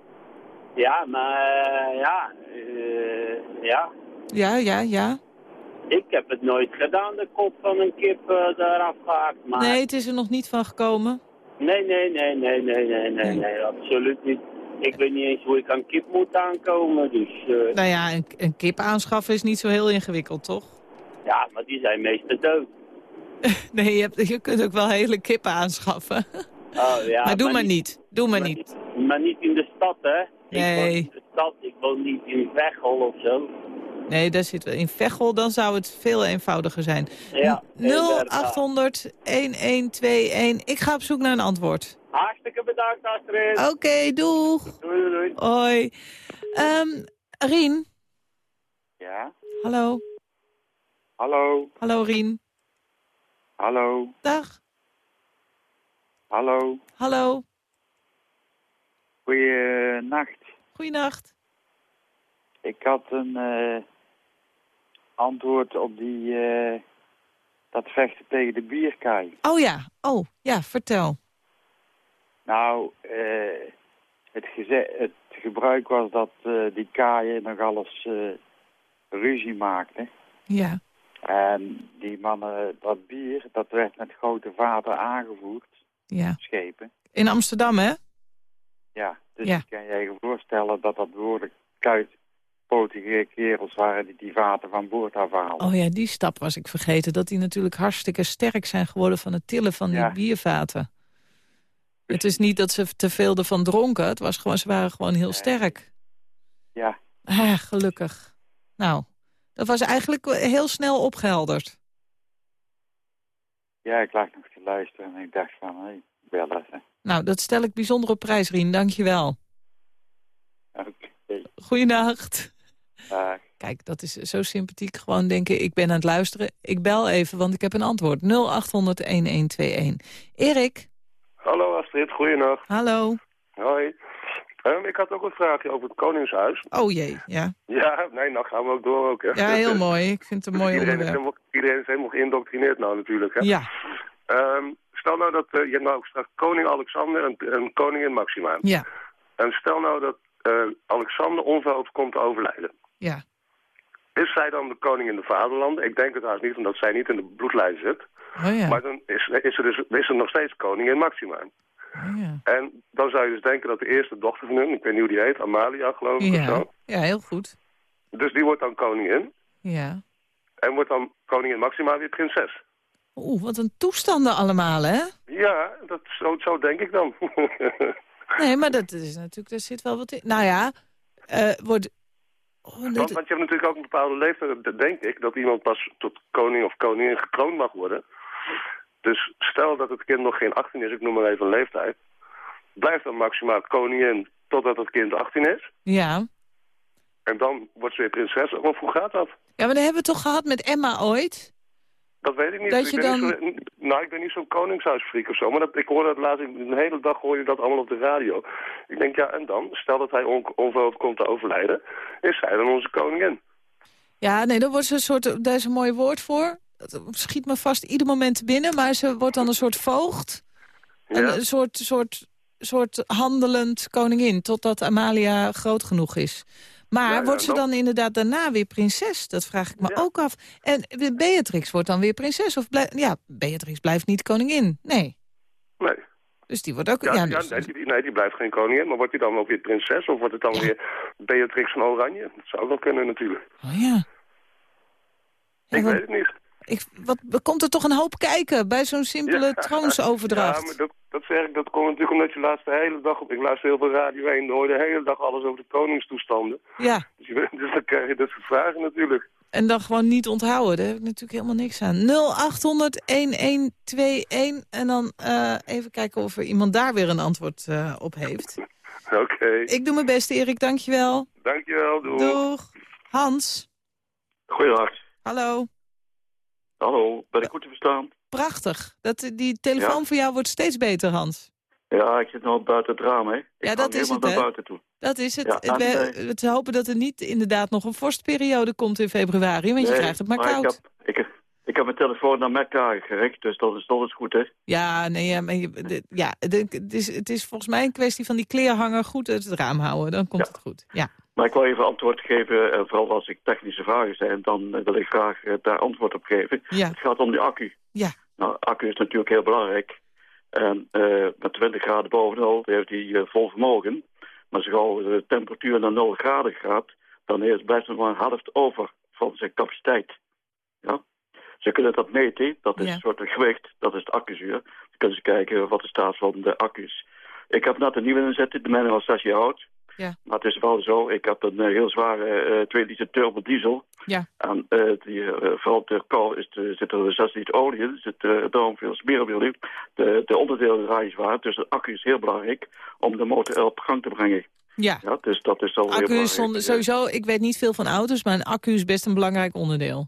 Speaker 11: Ja, maar uh, ja, uh, ja.
Speaker 3: Ja, ja, ja.
Speaker 11: Ik heb het nooit gedaan, de kop van een kip eh, eraf gehaakt. Maar...
Speaker 3: Nee, het is er nog niet van gekomen.
Speaker 11: Nee, nee, nee, nee, nee, nee, nee, nee, absoluut niet. Ik weet niet eens hoe ik aan kip moet aankomen, dus... eh,
Speaker 3: Nou ja, een, een kip aanschaffen is niet zo heel ingewikkeld, toch?
Speaker 11: Ja, maar die zijn meestal dood.
Speaker 3: Nee, je, hebt, je kunt ook wel hele kippen aanschaffen.
Speaker 11: Oh, ja,
Speaker 3: maar doe maar niet. Doe maar niet.
Speaker 11: Maar niet in de stad, hè? Ik woon
Speaker 3: Nee.
Speaker 11: in de stad, ik woon niet in Veghel of zo.
Speaker 3: Nee, daar zit in Veghel, dan zou het veel eenvoudiger zijn.
Speaker 11: Ja,
Speaker 3: 0800 1121. Ik ga op zoek naar een antwoord.
Speaker 11: Hartstikke bedankt, Astrid.
Speaker 3: Oké, doeg.
Speaker 11: Doei, doei, doei.
Speaker 3: Hoi. Ehm Rien,
Speaker 12: Ja,
Speaker 3: hallo.
Speaker 12: hallo,
Speaker 3: Hallo Rien.
Speaker 12: hallo,
Speaker 3: Dag.
Speaker 12: hallo.
Speaker 3: Hallo.
Speaker 12: Goeienacht.
Speaker 3: Goeienacht.
Speaker 12: Ik had een eh, antwoord op die, eh, dat vechten tegen de bierkaai.
Speaker 3: Oh ja, oh ja, vertel.
Speaker 12: Nou, eh, het, het gebruik was dat die kaaien nogal eens eh, ruzie maakten.
Speaker 3: Ja.
Speaker 12: En die mannen, dat bier, dat werd met grote vaten aangevoerd,
Speaker 3: Ja.
Speaker 12: schepen.
Speaker 3: In Amsterdam, hè?
Speaker 12: Ja, dus
Speaker 3: Ja.
Speaker 12: je kan je je voorstellen dat dat behoorlijk kuitpotige kerels waren die die vaten van boord afhaalden.
Speaker 3: Oh ja, die stap was ik vergeten. Dat die natuurlijk hartstikke sterk zijn geworden van het tillen van
Speaker 12: Ja.
Speaker 3: die biervaten. Het is niet dat ze te veel ervan dronken. Het was gewoon, ze waren gewoon heel sterk.
Speaker 12: Ja,
Speaker 3: Ah, gelukkig. Nou, dat was eigenlijk heel snel opgehelderd.
Speaker 12: ja, ik lag nog te luisteren en ik dacht van, hé, even.
Speaker 3: Nou, dat stel ik bijzonder op prijs, Rien. Dank je wel. Goeienacht.
Speaker 12: dag.
Speaker 3: Kijk, dat is zo sympathiek. Gewoon denken, ik ben aan het luisteren. Ik bel even, want ik heb een antwoord. 0800-1121. Erik,
Speaker 13: Hallo Astrid, goeienacht.
Speaker 3: hallo.
Speaker 13: Hoi. Ehm, ik had ook een vraagje over het Koningshuis.
Speaker 3: Oh jee, ja.
Speaker 13: Ja, nee, nou gaan we ook door ook, hè.
Speaker 3: Ja, heel mooi. Ik vind het een mooi
Speaker 13: iedereen, is helemaal, iedereen is helemaal geïndoctrineerd nou natuurlijk, hè.
Speaker 3: Ja.
Speaker 13: Ehm, stel nou dat, eh, je hebt nou ook straks koning Alexander en, en koningin Maxima.
Speaker 3: Ja,
Speaker 13: En stel nou dat eh, Alexander onverhoopt komt te overlijden.
Speaker 3: ja.
Speaker 13: Is zij dan de koningin de vaderlanden? Ik denk het haast niet, omdat zij niet in de bloedlijn zit.
Speaker 3: Oh ja.
Speaker 13: Maar dan is, is, er dus, is er nog steeds koningin Maxima.
Speaker 3: Oh ja.
Speaker 13: En dan zou je dus denken dat de eerste dochter van hun, ik weet niet hoe die heet, Amalia geloof ik of
Speaker 3: Ja.
Speaker 13: zo.
Speaker 3: ja, heel goed.
Speaker 13: Dus die wordt dan koningin.
Speaker 3: Ja.
Speaker 13: En wordt dan koningin Maxima weer prinses.
Speaker 3: Oeh, wat een toestanden allemaal, hè?
Speaker 13: Ja, dat, zo, zo denk ik dan.
Speaker 3: Nee, maar dat is natuurlijk, er zit wel wat in. Nou ja, eh, wordt... Oh,
Speaker 13: want, je hebt natuurlijk ook een bepaalde leeftijd, denk ik, dat iemand pas tot koning of koningin gekroond mag worden. Dus stel dat het kind nog geen 18 is, ik noem maar even een leeftijd. Blijft dan Maxima koningin totdat het kind 18 is.
Speaker 3: Ja.
Speaker 13: En dan wordt ze weer prinses. Of hoe gaat dat?
Speaker 3: ja, maar dat hebben we toch gehad met Emma ooit?
Speaker 13: Dat weet ik niet.
Speaker 3: Dat
Speaker 13: ik
Speaker 3: je
Speaker 13: ben
Speaker 3: dan-
Speaker 13: niet zo, nou, ik ben niet zo'n koningshuisfreak of zo. Maar dat, ik hoor dat laatst, een hele dag hoor je dat allemaal op de radio. Ik denk, ja, en dan? Stel dat hij on, onverhoopt komt te overlijden. Is zij dan onze koningin?
Speaker 3: Ja, nee, daar wordt ze een soort, daar is een mooi woord voor. Dat schiet me vast ieder moment binnen, maar ze wordt dan een soort voogd. En een soort, soort, soort handelend koningin, totdat Amalia groot genoeg is. Maar
Speaker 13: Ja, ja,
Speaker 3: wordt ze
Speaker 13: dan-
Speaker 3: inderdaad daarna weer prinses? Dat vraag ik me ook af. En Beatrix wordt dan weer prinses? Of ja, Beatrix blijft niet koningin. Nee.
Speaker 13: Nee.
Speaker 3: Dus die wordt ook...
Speaker 13: Ja,
Speaker 3: dus-
Speaker 13: nee, die, nee, die blijft geen koningin. Maar wordt hij dan ook weer prinses? Of wordt het dan weer Beatrix van Oranje? Dat zou wel kunnen natuurlijk.
Speaker 3: Oh ja.
Speaker 13: ik weet het niet.
Speaker 3: Ik, wat, er komt er toch een hoop kijken bij zo'n simpele troonsoverdracht.
Speaker 13: Ja, maar dat, dat zeg ik, dat komt natuurlijk omdat je laatst de hele dag op... Ik luister heel veel Radio 1, dan hoor de hele dag alles over de koningstoestanden.
Speaker 3: Ja,
Speaker 13: Dus, je, dus dan krijg je dat soort vragen natuurlijk.
Speaker 3: en dan gewoon niet onthouden. Daar heb ik natuurlijk helemaal niks aan. 0800-1121 en dan eh, even kijken of er iemand daar weer een antwoord eh, op heeft.
Speaker 13: Oké.
Speaker 3: Ik doe mijn best, Erik. Dankjewel.
Speaker 13: Dankjewel, doei.
Speaker 3: Doeg. Hans.
Speaker 14: Goeiedag.
Speaker 3: Hallo.
Speaker 14: Hallo, ben ik goed te verstaan?
Speaker 3: Prachtig. Dat, die telefoon
Speaker 14: Ja.
Speaker 3: voor jou wordt steeds beter, Hans.
Speaker 14: Ja, ik zit nog buiten het raam, hè. Ik
Speaker 3: Ja, dat is het, hè?
Speaker 14: buiten toe.
Speaker 3: Dat is het.
Speaker 14: Ja, en,
Speaker 3: we,
Speaker 14: eh,
Speaker 3: we hopen dat er niet inderdaad nog een vorstperiode komt in februari, want je krijgt het maar,
Speaker 14: Ik
Speaker 3: koud.
Speaker 14: heb, ik, ik heb mijn telefoon naar Mekka gericht, dus dat is, dat is goed, hè.
Speaker 3: Ja, nee, ja, maar je, de- ja de- het, is, het is volgens mij een kwestie van die kleerhanger goed uit het raam houden. Dan komt het goed. Ja.
Speaker 14: Maar ik wil even antwoord geven, eh, vooral als ik technische vragen zijn, dan eh, wil ik graag eh, daar antwoord op geven.
Speaker 3: Ja.
Speaker 14: Het gaat om die accu.
Speaker 3: Ja.
Speaker 14: Nou, accu is natuurlijk heel belangrijk. En met 20 graden boven nul heeft hij vol vermogen. Maar gauw de temperatuur naar 0 graden gaat, dan is, blijft er maar een helft over van zijn capaciteit. Ja? Ze kunnen dat meten, dat is
Speaker 3: Ja.
Speaker 14: een soort gewicht, dat is het accuzuur. Dan kunnen ze kijken wat de staat van de accu's. Ik heb net een nieuwe inzetten, de mijne was 6 jaar oud.
Speaker 3: Ja.
Speaker 14: Maar het is wel zo, ik heb een eh, heel zware eh 2 liter turbo diesel.
Speaker 3: Ja.
Speaker 14: En eh, die, eh, vooral op de kou is de, zit er 6 liter olie in, er zit uh, daarom veel smeerolie. De, de onderdelen draaien zwaar, dus de accu is heel belangrijk om de motor op gang te brengen.
Speaker 3: Ja.
Speaker 14: Ja, dus dat is al heel
Speaker 3: Accu
Speaker 14: belangrijk.
Speaker 3: is sowieso, ik weet niet veel van auto's, maar een accu is best een belangrijk onderdeel.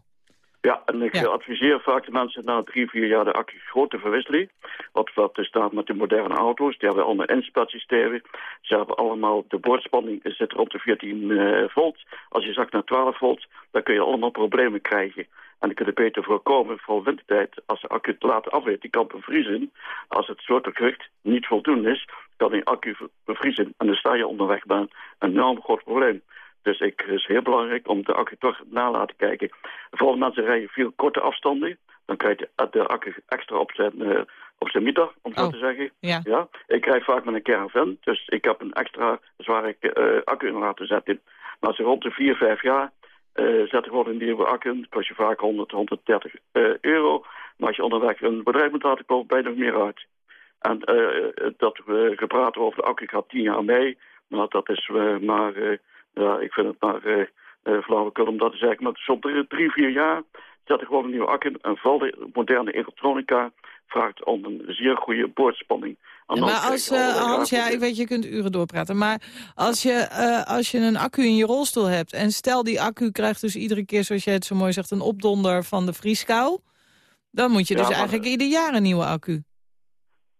Speaker 14: Ja, en ik
Speaker 3: Ja.
Speaker 14: adviseer vaak de mensen na drie, vier jaar de accu groot te verwisselen. Wat, wat er staat met de moderne auto's. Die hebben allemaal inspuitsystemen. Ze hebben allemaal, de boordspanning zit rond de 14 eh, volt. Als je zakt naar 12 volt, dan kun je allemaal problemen krijgen. En dan kun je beter voorkomen, vooral wintertijd, als de accu te laat afweert, die kan bevriezen. Als het sleutelgewicht niet voldoende is, kan die accu bevriezen. En dan sta je onderweg bij een enorm groot probleem. Dus ik, het is heel belangrijk om de accu toch na laten kijken. Vooral mensen rijden veel korte afstanden. Dan krijg je de accu extra op zijn, eh, op zijn meter, om zo
Speaker 3: Oh,
Speaker 14: te zeggen.
Speaker 3: ja.
Speaker 14: Ja. Ik rijd vaak met een caravan, dus ik heb een extra zware eh, accu in laten zetten. Maar als je rond de 4, 5 jaar eh zet gewoon een nieuwe accu in, kost je vaak 100, 130 eh, euro. Maar als je onderweg een bedrijf moet laten kopen, ben je nog meer uit. En eh, dat we gepraat over de accu gaat 10 jaar mee, maar dat is eh, maar, eh, ja, ik vind het maar eh eh, flauwekul om dat te zeggen. Maar zo'n drie, drie, vier jaar zet er gewoon een nieuwe accu in. En vooral de moderne elektronica vraagt om een zeer goede boordspanning. En
Speaker 3: maar als, eh, Hans, ja, ik weet, je kunt uren doorpraten. Maar als je, eh, als je een accu in je rolstoel hebt... en stel die accu krijgt dus iedere keer, zoals jij het zo mooi zegt... een opdonder van de vrieskou... dan moet je
Speaker 14: Ja,
Speaker 3: dus
Speaker 14: maar-
Speaker 3: eigenlijk ieder jaar een nieuwe accu.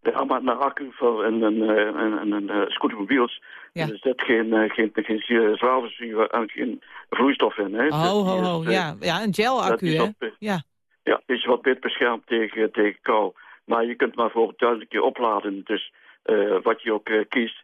Speaker 14: Ja, maar een accu voor een, een, eh, een, een, een.
Speaker 3: Ja.
Speaker 14: Er zit geen, eh, geen, geen, geen zwavelzuur en geen vloeistof in. Hè. Dus
Speaker 3: Ho, ho,
Speaker 14: is, eh,
Speaker 3: ja. Ja, een gel-accu, hè?
Speaker 14: wat-
Speaker 3: Ja.
Speaker 14: Ja, is wat beter beschermd tegen, tegen kou. Maar je kunt maar voor duizend keer opladen. Dus eh, wat je ook kiest,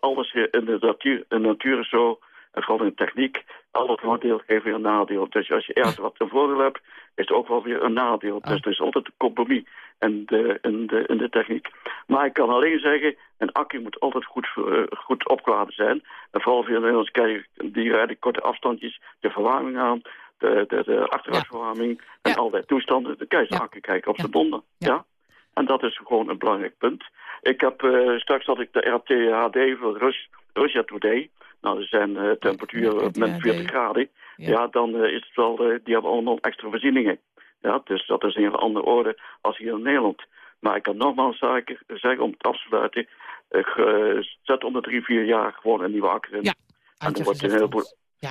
Speaker 14: alles in de, natuur, in de natuur is zo, en vooral in de techniek, alle voordeel heeft weer een nadeel. Dus als je ergens wat een voordeel hebt, is het ook wel weer een nadeel. Dus er is altijd een compromis in de, in, de, in de techniek. Maar ik kan alleen zeggen, een accu moet altijd goed, eh, goed opgeladen zijn. En vooral voor de Nederlandse kijkers, die rijden korte afstandjes, de verwarming aan, de, de, de achterafverwarming en al die toestanden. Dan kan je accu kijken op zijn donder. Ja. En dat is gewoon een belangrijk punt. Ik heb, eh, straks had ik de RT HD voor Rus, Russia Today. Nou, er zijn eh, temperaturen met 40 graden. Ja, dan eh, is het wel, eh, die hebben allemaal extra voorzieningen. Ja, dus dat is een andere orde als hier in Nederland. Maar ik kan nogmaals zaken, zeggen om het af te sluiten. eh, zet om de drie, vier jaar gewoon een nieuwe akker in.
Speaker 3: Ja,
Speaker 14: en dan wordt een heleboel,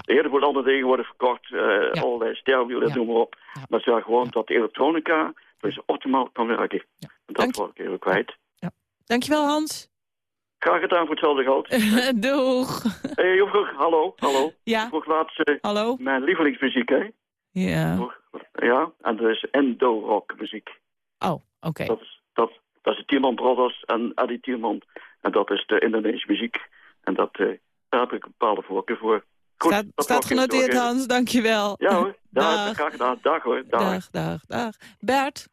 Speaker 14: een heleboel andere dingen worden verkocht. eh Allerlei sterwielen, noem maar op. Maar zeg gewoon dat de elektronica dus optimaal kan werken. En dat word ik even kwijt.
Speaker 3: Dankjewel, Hans.
Speaker 14: Graag gedaan voor hetzelfde geld.
Speaker 3: Doeg.
Speaker 14: Hey, je vroeg, hallo, hallo.
Speaker 3: Ja.
Speaker 14: Je vroeg laatst eh,
Speaker 3: hallo.
Speaker 14: mijn lievelingsmuziek, hè?
Speaker 3: Ja.
Speaker 14: Ja, en dat is Endo-rock muziek.
Speaker 3: Oh, oké.
Speaker 14: Dat, is, dat, dat is de Tierman Brothers en Eddie Tierman. En dat is de Indonesische muziek. En dat, eh, daar heb ik een bepaalde voorkeur voor. Goed,
Speaker 3: Staat,
Speaker 14: dat
Speaker 3: staat
Speaker 14: ik
Speaker 3: genoteerd,
Speaker 14: doorgeven.
Speaker 3: Hans. Dankjewel.
Speaker 14: Ja hoor, dag,
Speaker 3: Dag.
Speaker 14: graag gedaan. Dag hoor, dag.
Speaker 3: Dag, dag, dag. Bert.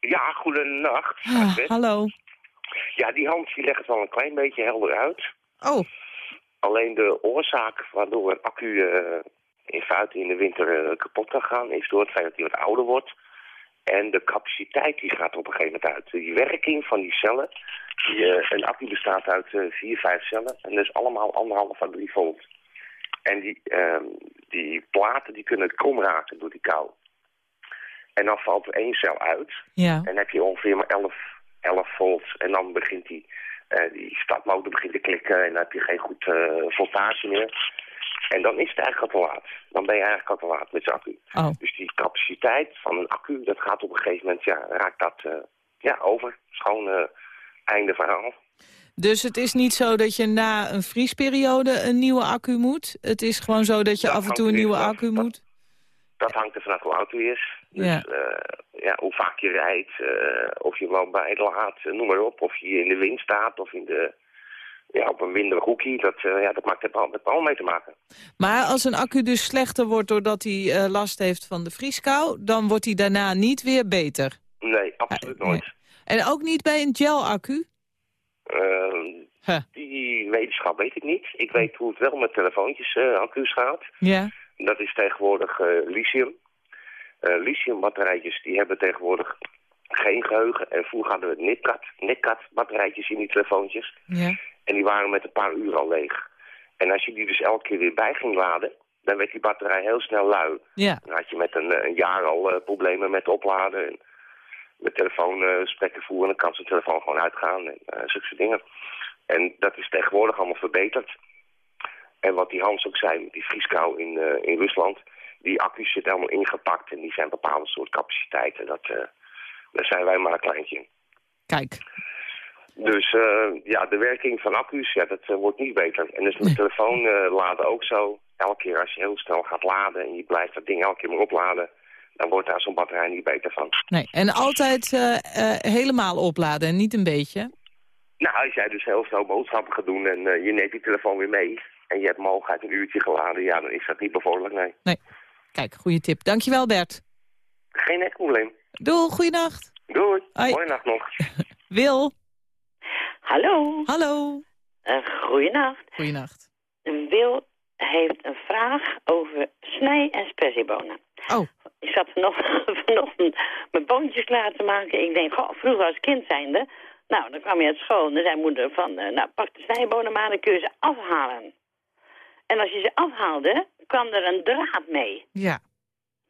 Speaker 15: Ja, goedenacht.
Speaker 3: Ah, hallo.
Speaker 15: Ja, die Hans die legt het wel een klein beetje helder uit.
Speaker 3: Oh.
Speaker 15: Alleen de oorzaak waardoor een accu eh, in feite in de winter eh, kapot kan gaan... is door het feit dat hij wat ouder wordt. En de capaciteit die gaat er op een gegeven moment uit. Die werking van die cellen... Die, eh, een accu bestaat uit vier, vijf cellen. En dus allemaal anderhalf à drie volt. En die, ehm, die platen die kunnen krom raken door die kou. En dan valt er één cel uit.
Speaker 3: Ja.
Speaker 15: En dan heb je ongeveer maar 11, 11 volt. En dan begint die, eh, die startmotor begint te klikken. En dan heb je geen goed eh, voltage meer. En dan is het eigenlijk al te laat. Dan ben je eigenlijk al te laat met z'n accu.
Speaker 3: Oh.
Speaker 15: Dus die capaciteit van een accu, dat gaat op een gegeven moment, ja, raakt dat eh, ja, over. Eh, einde verhaal.
Speaker 3: Dus het is niet zo dat je na een vriesperiode een nieuwe accu moet? Het is gewoon zo dat je
Speaker 15: Dat
Speaker 3: af en toe een nieuwe
Speaker 15: vanaf.
Speaker 3: accu moet?
Speaker 15: Dat hangt er vanaf hoe oud u is. Dus
Speaker 3: Ja.
Speaker 15: eh, ja, hoe vaak je rijdt, eh, of je wel bij laat, eh, noem maar op. Of je in de wind staat of in de, ja, op een winderig hoekje. Dat, ja, dat maakt het al, met al mee te maken.
Speaker 3: Maar als een accu dus slechter wordt doordat hij last heeft van de vrieskou... dan wordt hij daarna niet weer beter?
Speaker 15: Nee, absoluut nooit.
Speaker 3: En ook niet bij een gel-accu?
Speaker 15: Eh, Die wetenschap weet ik niet. Ik weet hoe het wel met telefoontjes accu's gaat.
Speaker 3: Ja.
Speaker 15: Dat is tegenwoordig eh, lithium. Eh lithiumbatterijtjes die hebben tegenwoordig geen geheugen. En vroeger hadden we NICAT, NICAT batterijtjes in die telefoontjes.
Speaker 3: Ja.
Speaker 15: En die waren met een paar uur al leeg. En als je die dus elke keer weer bij ging laden, dan werd die batterij heel snel lui.
Speaker 3: Ja.
Speaker 15: Dan had je met een, eh, een jaar al eh, problemen met opladen en met telefoongesprekken voeren. Dan kan zo'n telefoon gewoon uitgaan en uh, zulke soort dingen. En dat is tegenwoordig allemaal verbeterd. En wat die Hans ook zei, met die vrieskou in, in Rusland, die accu's zitten allemaal ingepakt en die zijn bepaalde soort capaciteiten. Dat, eh, daar zijn wij maar een kleintje in.
Speaker 3: Kijk.
Speaker 15: Dus eh, ja, de werking van accu's, ja, dat eh, wordt niet beter. En dus met telefoon laden ook zo. Elke keer als je heel snel gaat laden en je blijft dat ding elke keer maar opladen, dan wordt daar zo'n batterij niet beter van.
Speaker 3: Nee, en altijd helemaal opladen en niet een beetje?
Speaker 15: Nou, als jij dus heel snel boodschappen gaat doen en je neemt die telefoon weer mee en je hebt hooguit een uurtje geladen, ja, dan is dat niet bevorderlijk, nee.
Speaker 3: Nee. Kijk, goede tip. Dankjewel Bert.
Speaker 15: Geen enkel probleem.
Speaker 3: Doei, goeienacht.
Speaker 15: Doei.
Speaker 3: Hoi.
Speaker 15: Mooie nacht nog.
Speaker 3: Wil.
Speaker 16: Hallo.
Speaker 3: Hallo.
Speaker 16: Uh, goeienacht.
Speaker 3: Goeienacht.
Speaker 16: Wil heeft een vraag over snij- en sperziebonen.
Speaker 3: Oh.
Speaker 16: Ik zat vanochtend, vanochtend mijn boontjes klaar te maken. Ik denk, goh, vroeger als kind zijnde... Nou, dan kwam je uit school en dan zei moeder van... eh, nou, pak de snijbonen maar, dan kun je ze afhalen. En als je ze afhaalde, kwam er een draad mee.
Speaker 3: Ja.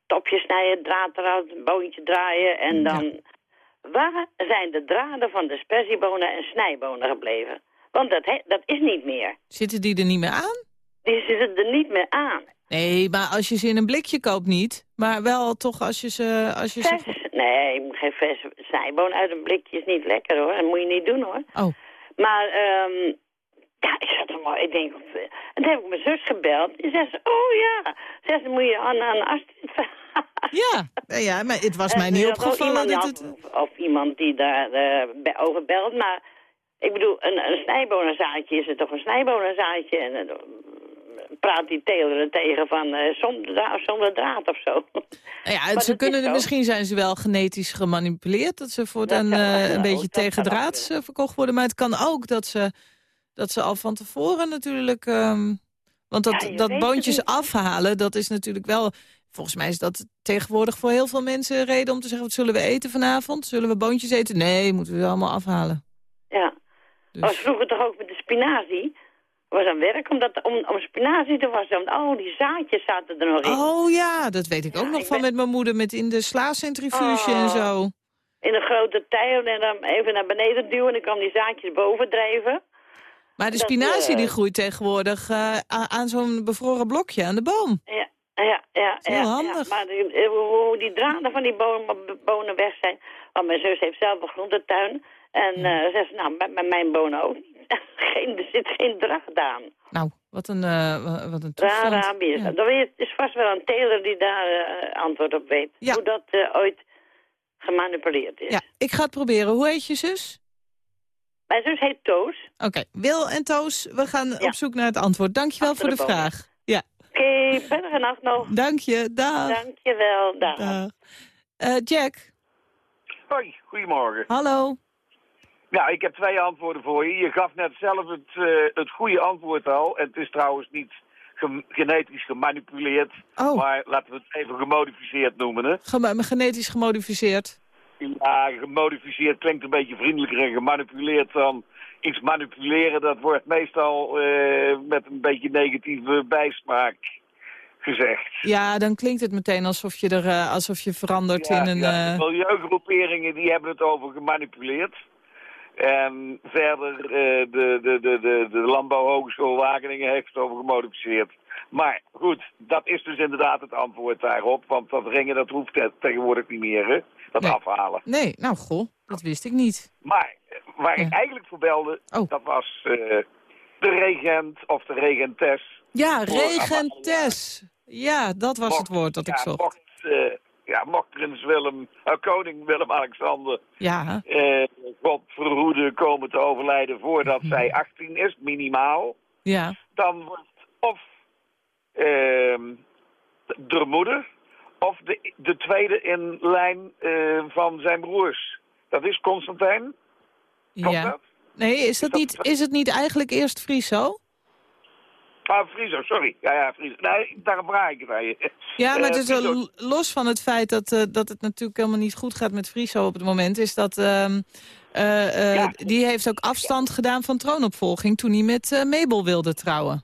Speaker 16: Topje snijden, draad eruit, boontje draaien en dan... Waar zijn de draden van de sperziebonen en snijbonen gebleven? Want dat, he- dat is niet meer.
Speaker 3: Zitten die er niet meer aan?
Speaker 16: Die zitten er niet meer aan.
Speaker 3: Nee, maar als je ze in een blikje koopt niet. Maar wel toch als je ze... Als je ze...
Speaker 16: Vers? Nee, geen verse snijboon uit een blikje is niet lekker hoor. Dat moet je niet doen hoor.
Speaker 3: Oh.
Speaker 16: Maar, ehm ja, ik zat er maar, ik denk, eh, en toen heb ik mijn zus gebeld. Die zei ze, oh ja. Zegt ze, moet je aan, aan Astrid vragen.
Speaker 3: Ja, ja, maar het was
Speaker 16: En
Speaker 3: mij niet
Speaker 16: ook
Speaker 3: opgevallen dat het...
Speaker 16: Of, of iemand die daar eh, over belt, maar... Ik bedoel, een, een snijbonenzaadje is het toch een snijbonenzaadje? En eh, praat die teler er tegen van eh, zonder, dra zonder draad of zo.
Speaker 3: Nou ja, ze kunnen, misschien zijn ze wel genetisch gemanipuleerd. Dat ze voortaan eh,
Speaker 16: ook,
Speaker 3: een beetje tegendraads eh, verkocht worden. Maar het kan ook dat ze, dat ze al van tevoren natuurlijk... ehm, want dat,
Speaker 16: Ja,
Speaker 3: dat boontjes afhalen, dat is natuurlijk wel... Volgens mij is dat tegenwoordig voor heel veel mensen een reden om te zeggen... wat zullen we eten vanavond? Zullen we boontjes eten? Nee, moeten we ze allemaal afhalen.
Speaker 16: Ja.
Speaker 3: Dus-
Speaker 16: Was vroeger toch ook met de spinazie? was aan werk om, dat, om, om spinazie te wassen. Want oh, die zaadjes zaten er nog in.
Speaker 3: Oh ja, dat weet ik ook nog van met mijn moeder. Met in de slaacentrifuge en
Speaker 16: Oh.
Speaker 3: zo.
Speaker 16: In een grote tijl en dan even naar beneden duwen en dan kwam die zaadjes boven drijven.
Speaker 3: Maar de
Speaker 16: Dat,
Speaker 3: spinazie
Speaker 16: eh,
Speaker 3: die groeit tegenwoordig eh, aan zo'n bevroren blokje aan de boom.
Speaker 16: Ja, ja, ja.
Speaker 3: is heel
Speaker 16: ja,
Speaker 3: handig.
Speaker 16: Ja, maar die, eh, hoe die draden van die bonen, bonen weg zijn. Want mijn zus heeft zelf een groentetuin. En eh zegt ze, nou, met, met mijn bonen ook geen, er zit geen draad aan.
Speaker 3: Nou, wat een, wa- wat een
Speaker 16: Rara
Speaker 3: toestand.
Speaker 16: Arabië.
Speaker 3: Ja.
Speaker 16: Dan weet je, is vast wel een teler die daar antwoord op weet. Hoe dat ooit gemanipuleerd is.
Speaker 3: Ja, ik ga het proberen. Hoe heet je zus?
Speaker 16: Mijn zus heet Toos.
Speaker 3: Oké, Wil en Toos, we gaan op zoek naar het antwoord. Dankjewel
Speaker 16: Achter
Speaker 3: voor de, vraag. Ja,
Speaker 16: Oké, prettige nacht nog.
Speaker 3: dank je. Dag.
Speaker 16: Dankjewel, dag.
Speaker 3: Dag. Eh, Jack,
Speaker 17: Hoi, goedemorgen.
Speaker 3: hallo.
Speaker 17: Ja, ik heb twee antwoorden voor je. Je gaf net zelf het, eh, het goede antwoord al. En het is trouwens niet gem- genetisch gemanipuleerd.
Speaker 3: Oh.
Speaker 17: Maar laten we het even gemodificeerd noemen. Hè?
Speaker 3: Gema- genetisch gemodificeerd.
Speaker 17: Ja, gemodificeerd klinkt een beetje vriendelijker en gemanipuleerd dan iets manipuleren. Dat wordt meestal eh, met een beetje negatieve bijsmaak gezegd.
Speaker 3: Ja, dan klinkt het meteen alsof je, er, eh, alsof je verandert in een...
Speaker 17: ja,
Speaker 3: eh,
Speaker 17: de milieugroeperingen die hebben het over gemanipuleerd. En verder de, de, de, de, de Landbouwhogeschool Wageningen heeft het over gemodificeerd. Maar goed, dat is dus inderdaad het antwoord daarop. Want dat ringen, dat hoeft te- tegenwoordig niet meer, hè? Dat afhalen.
Speaker 3: Nee, nou goh, dat wist ik niet.
Speaker 17: Maar eh, waar ik eigenlijk voor belde,
Speaker 3: Oh.
Speaker 17: dat was eh, de regent of de regentes.
Speaker 3: Ja,
Speaker 17: Voor
Speaker 3: regentes. Ja, dat was het woord dat ik zocht.
Speaker 17: Mocht, eh, ja, mocht prins Willem, koning Willem-Alexander
Speaker 3: Ja,
Speaker 17: God verhoede, komen te overlijden voordat zij 18 is, minimaal.
Speaker 3: Ja.
Speaker 17: Dan wordt of ehm de moeder of de, de tweede in lijn eh, van zijn broers. Dat is Constantijn. Klopt
Speaker 3: ja.
Speaker 17: dat?
Speaker 3: Nee, is, dat niet, is het niet eigenlijk eerst Friso?
Speaker 17: Ah, Friso, sorry. Ja, ja, Friso. Nee, daarom vraag ik het aan je.
Speaker 3: Ja, maar
Speaker 17: Eh, Friso-
Speaker 3: l- los van het feit dat, eh, dat het natuurlijk helemaal niet goed gaat met Friso op het moment... is dat ehm, eh, eh, die heeft ook afstand gedaan van troonopvolging... toen hij met Mabel wilde trouwen.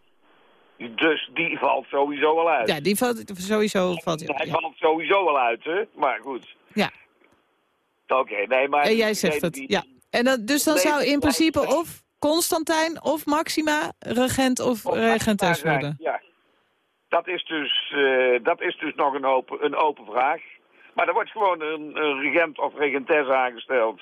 Speaker 17: Dus die valt sowieso al uit.
Speaker 3: Ja, die valt sowieso... Valt,
Speaker 17: Hij
Speaker 3: ja.
Speaker 17: valt sowieso al uit, hè? Maar goed.
Speaker 3: Ja.
Speaker 17: Oké, nee, maar...
Speaker 3: En jij zegt het, ja. En dat, dus dan zou in principe of Constantijn of Maxima regent of regentes worden.
Speaker 17: Ja. Dat is, dus, eh, dat is dus nog een open, een open vraag. Maar er wordt gewoon een, een regent of regentes aangesteld.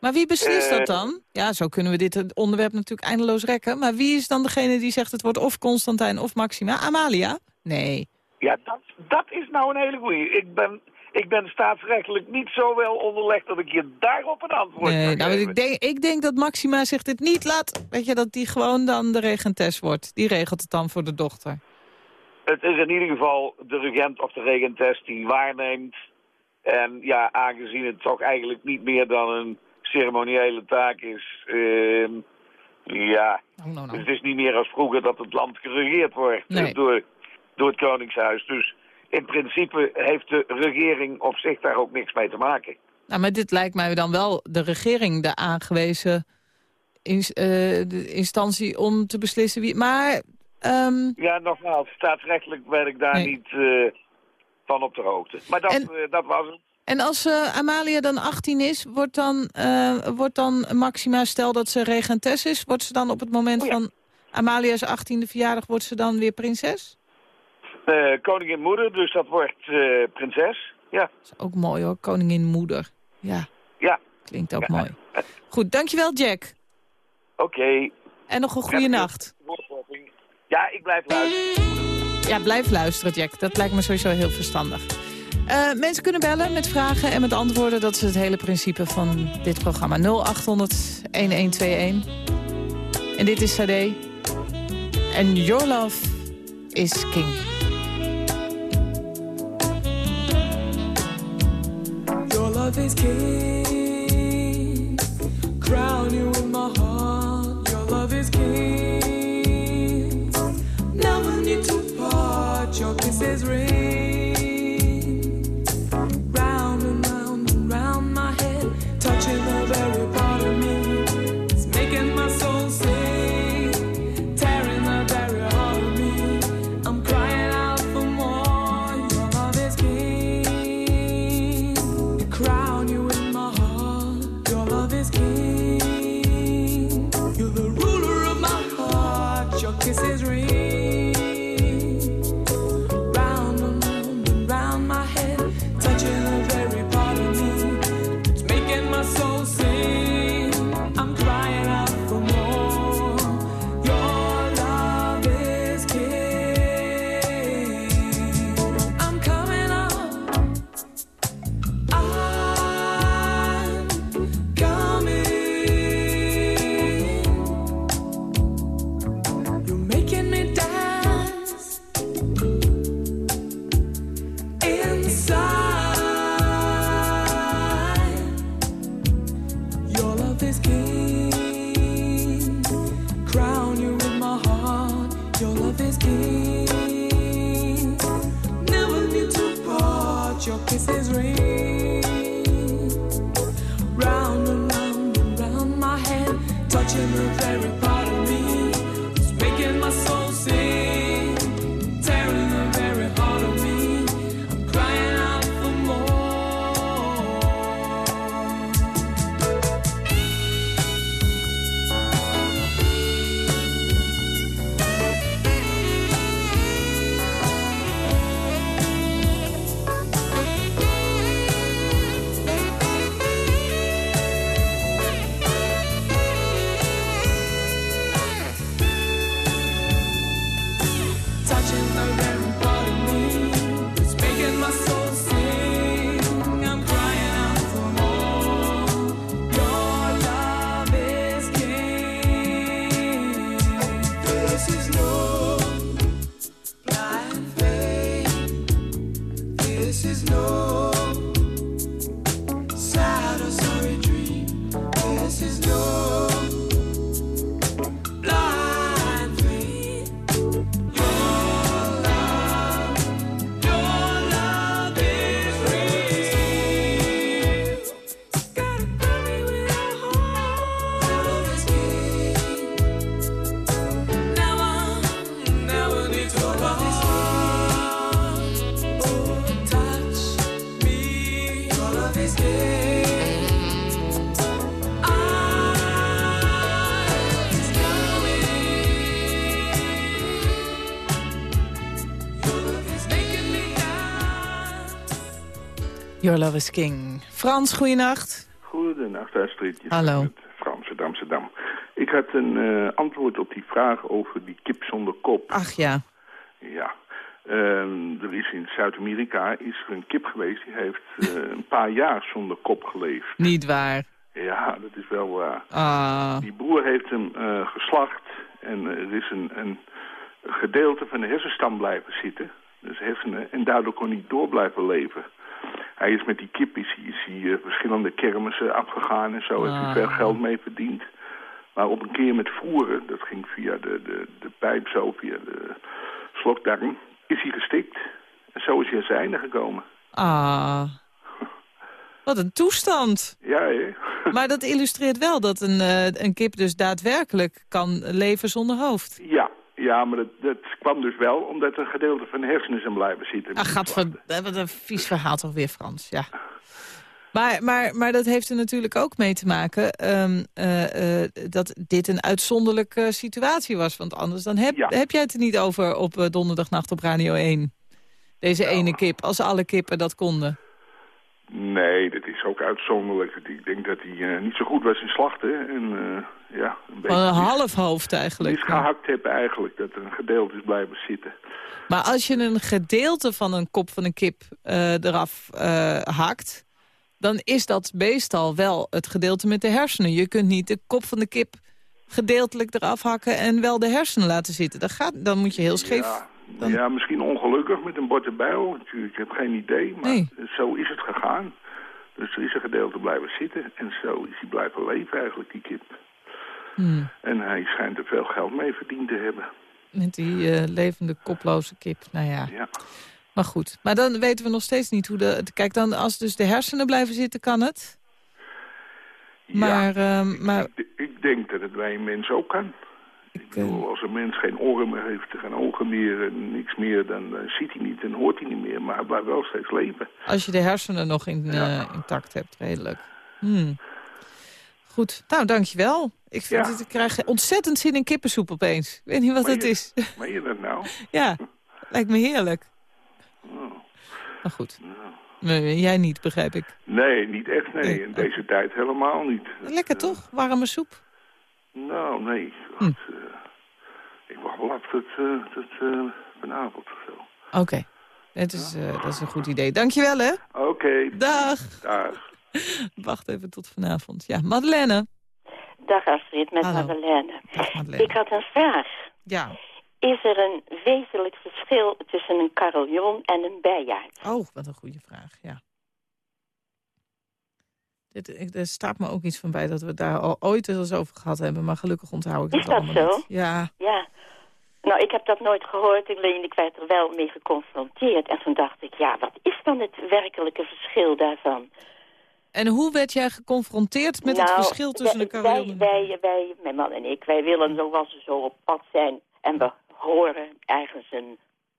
Speaker 3: Maar wie beslist
Speaker 17: Eh,
Speaker 3: dat dan? Ja, zo kunnen we dit onderwerp natuurlijk eindeloos rekken. Maar wie is dan degene die zegt het wordt of Constantijn of Maxima? Amalia? Nee.
Speaker 17: Ja, dat, dat is nou een hele goeie. Ik ben, ik ben staatsrechtelijk niet zo wel onderlegd dat ik je daarop een antwoord
Speaker 3: Nee,
Speaker 17: kan
Speaker 3: nou,
Speaker 17: geven.
Speaker 3: ik, denk, ik denk dat Maxima zich dit niet laat. Weet je, dat die gewoon dan de regentes wordt. Die regelt het dan voor de dochter.
Speaker 17: Het is in ieder geval de regent of de regentes die waarneemt. En ja, aangezien het toch eigenlijk niet meer dan een ceremoniële taak is... ehm, ja, dus het is niet meer als vroeger dat het land geregeerd wordt
Speaker 3: Nee.
Speaker 17: door, door het Koningshuis. Dus in principe heeft de regering op zich daar ook niks mee te maken.
Speaker 3: Nou, maar dit lijkt mij dan wel de regering de aangewezen ins- eh, de instantie om te beslissen wie... Maar, ehm,
Speaker 17: Ja, nogmaals, staatsrechtelijk ben ik daar niet eh, van op de hoogte. Maar dat, eh, dat was het.
Speaker 3: En als eh, Amalia dan 18 is, wordt dan, eh, wordt dan Maxima, stel dat ze regentes is... wordt ze dan op het moment
Speaker 17: Oh
Speaker 3: van Amalia's 18e verjaardag... wordt ze dan weer prinses?
Speaker 17: Eh, koningin moeder, dus dat wordt prinses. Ja.
Speaker 3: Ook mooi hoor, koningin moeder. Ja,
Speaker 17: Ja.
Speaker 3: klinkt ook mooi. Goed, dankjewel Jack.
Speaker 17: Oké.
Speaker 3: En nog een goede nacht.
Speaker 17: Ja, ik blijf luisteren.
Speaker 3: Ja, blijf luisteren, Jack. Dat lijkt me sowieso heel verstandig. Eh, mensen kunnen bellen met vragen en met antwoorden. Dat is het hele principe van dit programma. 0800-1121. En dit is Sade. En Your Love is King.
Speaker 18: Your love is king. Crown you in my heart. Your love is king. Never need to part. Your kisses ring. Your Love is King.
Speaker 3: Frans, goeienacht.
Speaker 19: Goedenacht, Astrid. Je
Speaker 3: Hallo.
Speaker 19: met Frans uit Amsterdam. Ik had een eh, antwoord op die vraag over die kip zonder kop.
Speaker 3: Ach ja.
Speaker 19: Ja. Ehm, er is in Zuid-Amerika is er een kip geweest die heeft eh, een paar jaar zonder kop geleefd.
Speaker 3: Niet waar.
Speaker 19: Ja, dat is wel waar.
Speaker 3: Ah.
Speaker 19: Die boer heeft hem eh, geslacht en er is een, een gedeelte van de hersenstam blijven zitten. Dus hersenen. En daardoor kon hij door blijven leven. Hij is met die kip is, hij- is hij, eh, verschillende kermissen afgegaan en zo. Heeft hij
Speaker 3: Ah.
Speaker 19: veel geld mee verdiend. Maar op een keer met voeren, dat ging via de, de, de pijp zo, via de slokdarm, is hij gestikt. En zo is hij aan zijn einde gekomen.
Speaker 3: Ah. Wat een toestand.
Speaker 19: Ja, hè?
Speaker 3: Maar dat illustreert wel dat een, eh, een kip dus daadwerkelijk kan leven zonder hoofd.
Speaker 19: Ja, ja maar dat, dat kwam dus wel omdat er een gedeelte van de hersenen zijn blijven zitten.
Speaker 3: Ach, gaat van, wat een vies verhaal toch weer, Frans. Ja. Maar, maar, maar dat heeft er natuurlijk ook mee te maken ehm, eh, eh, dat dit een uitzonderlijke situatie was. Want anders dan heb, heb jij het er niet over op eh, donderdagnacht op Radio 1. Deze ene kip, als alle kippen dat konden.
Speaker 19: Nee, dat is ook uitzonderlijk. Ik denk dat hij eh, niet zo goed was in slachten. En eh, ja, een beetje
Speaker 3: half hoofd eigenlijk.
Speaker 19: misgehakt hebben eigenlijk. Dat er een gedeelte is blijven zitten.
Speaker 3: Maar als je een gedeelte van een kop van een kip eh, eraf eh, hakt... dan is dat meestal wel het gedeelte met de hersenen. Je kunt niet de kop van de kip gedeeltelijk eraf hakken... en wel de hersenen laten zitten. Dat gaat, dan moet je heel scheef...
Speaker 19: Ja, ja, misschien ongelukkig met een botte bijl. Natuurlijk, ik heb geen idee. Maar zo is het gegaan. Dus er is een gedeelte blijven zitten. En zo is hij blijven leven eigenlijk, die kip.
Speaker 3: Hmm.
Speaker 19: En hij schijnt er veel geld mee verdiend te hebben.
Speaker 3: Met die eh, levende koploze kip. Nou ja.
Speaker 19: Ja.
Speaker 3: Maar goed. Maar dan weten we nog steeds niet hoe de... Kijk, dan als dus de hersenen blijven zitten, kan het. Maar, ehm, maar
Speaker 19: Ik denk dat het bij een mens ook kan. Ik bedoel, als een mens geen oren meer heeft, geen ogen meer en niks meer, dan, ziet hij niet en hoort hij niet meer. Maar hij blijft wel steeds leven.
Speaker 3: als je de hersenen nog in, eh, intact hebt, redelijk. Hmm. Goed. Nou, dankjewel. Ik, vind
Speaker 19: Ja.
Speaker 3: het, ik krijg ontzettend zin in kippensoep opeens. Ik weet niet wat het is.
Speaker 19: Meen je dat nou?
Speaker 3: ja, lijkt me heerlijk. Maar goed. Nee, jij niet, begrijp ik.
Speaker 19: Nee, niet echt, nee. In deze tijd helemaal niet.
Speaker 3: Lekker toch? Warme soep.
Speaker 19: Nou, nee.
Speaker 3: Hm.
Speaker 19: Dat, eh, ik wacht wel af tot, eh, tot eh, vanavond of zo.
Speaker 3: Oké. Het is, eh, dat is een goed idee. Dankjewel, hè.
Speaker 19: Oké.
Speaker 3: Dag.
Speaker 19: Dag.
Speaker 3: Wacht even tot vanavond. Ja, Madeleine.
Speaker 20: Dag Astrid, met
Speaker 3: Hallo.
Speaker 20: Madeleine.
Speaker 3: Madeleine.
Speaker 20: Ik had een vraag.
Speaker 3: Ja.
Speaker 20: Is er een wezenlijk verschil tussen een carillon en een bijaard?
Speaker 3: Oh, wat een goede vraag, ja. Dit, ik, er staat me ook iets van bij dat we daar al ooit eens over gehad hebben. Maar gelukkig onthoud ik
Speaker 20: Is
Speaker 3: het
Speaker 20: dat
Speaker 3: allemaal
Speaker 20: zo?
Speaker 3: niet. Ja,
Speaker 20: Ja. Nou, ik heb dat nooit gehoord, alleen ik werd er wel mee geconfronteerd. En toen dacht ik, ja, wat is dan het werkelijke verschil daarvan?
Speaker 3: En hoe werd jij geconfronteerd met het
Speaker 20: Nou,
Speaker 3: verschil tussen de carillon.
Speaker 20: Wij, wij, wij, mijn man en ik, wij willen zoals we zo op pad zijn en we horen ergens een,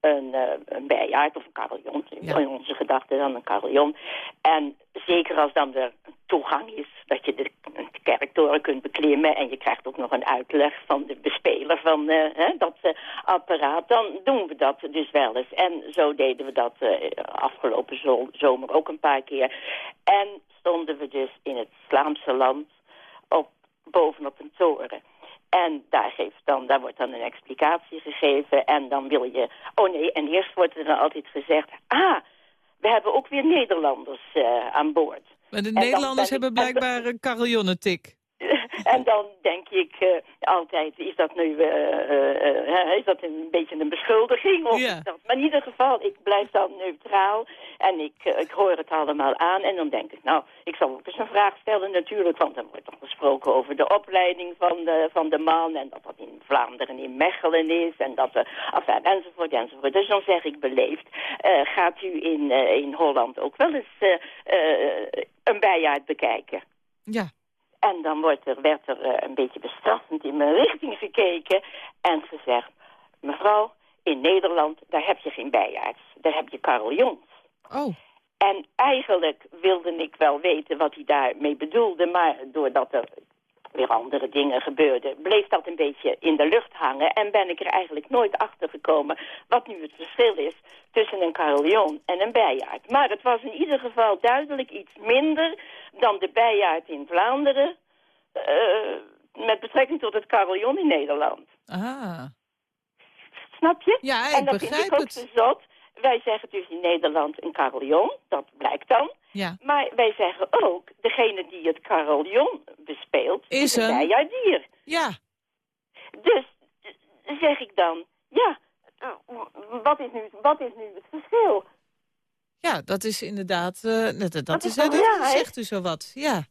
Speaker 20: een, eh, een bijaard of een carillon. In onze gedachten dan een carillon. En zeker als dan er toegang is, dat je de, de kerktoren kunt beklimmen en je krijgt ook nog een uitleg van de bespeler van eh, hè, dat eh, apparaat, dan doen we dat dus wel eens. En zo deden we dat eh, afgelopen zo- zomer ook een paar keer. En stonden we dus in het Vlaamse land op, bovenop een toren. En daar, geeft dan, daar wordt dan een explicatie gegeven. En dan wil je... Oh nee, en eerst wordt er dan altijd gezegd... Ah, we hebben ook weer Nederlanders eh, aan boord.
Speaker 3: Maar de
Speaker 20: En
Speaker 3: Nederlanders hebben blijkbaar een carillonnentik.
Speaker 20: En dan denk ik eh, altijd, is dat nu eh, is dat een beetje een beschuldiging? Of dat? Maar in ieder geval, ik blijf dan neutraal en ik, ik hoor het allemaal aan. En dan denk ik, nou, ik zal ook eens een vraag stellen natuurlijk. Want dan wordt dan gesproken over de opleiding van de, van de man. En dat dat in Vlaanderen, in Mechelen is. En dat, eh enfin, enzovoort, enzovoort. Dus dan zeg ik beleefd, gaat u in, in Holland ook wel eens een bijaard bekijken?
Speaker 3: Ja.
Speaker 20: En dan wordt er, werd er eh, een beetje bestraffend in mijn richting gekeken en gezegd... mevrouw, in Nederland, daar heb je geen bijaards. Daar heb je carillons.
Speaker 3: Oh.
Speaker 20: En eigenlijk wilde ik wel weten wat hij daarmee bedoelde... maar doordat er weer andere dingen gebeurden... bleef dat een beetje in de lucht hangen... en ben ik er eigenlijk nooit achter gekomen... wat nu het verschil is tussen een carillon en een bijaard. Maar het was in ieder geval duidelijk iets minder... dan de bijaard in Vlaanderen... eh, met betrekking tot het carillon in Nederland.
Speaker 3: Ah.
Speaker 20: Snap je?
Speaker 3: Ja,
Speaker 20: en
Speaker 3: ik
Speaker 20: dat vind
Speaker 3: begrijp
Speaker 20: ik ook
Speaker 3: het.
Speaker 20: zo zot. Wij zeggen dus in Nederland een carillon, dat blijkt dan.
Speaker 3: Ja.
Speaker 20: Maar wij zeggen ook, degene die het carillon bespeelt,
Speaker 3: Is
Speaker 20: een bijaardier.
Speaker 3: Ja.
Speaker 20: Dus zeg ik dan, ja, eh, wat is nu, wat is nu het verschil?
Speaker 3: Ja, dat is inderdaad... eh, dat, dat,
Speaker 20: Dat
Speaker 3: is,
Speaker 20: is
Speaker 3: dat zegt u zo wat. Ja.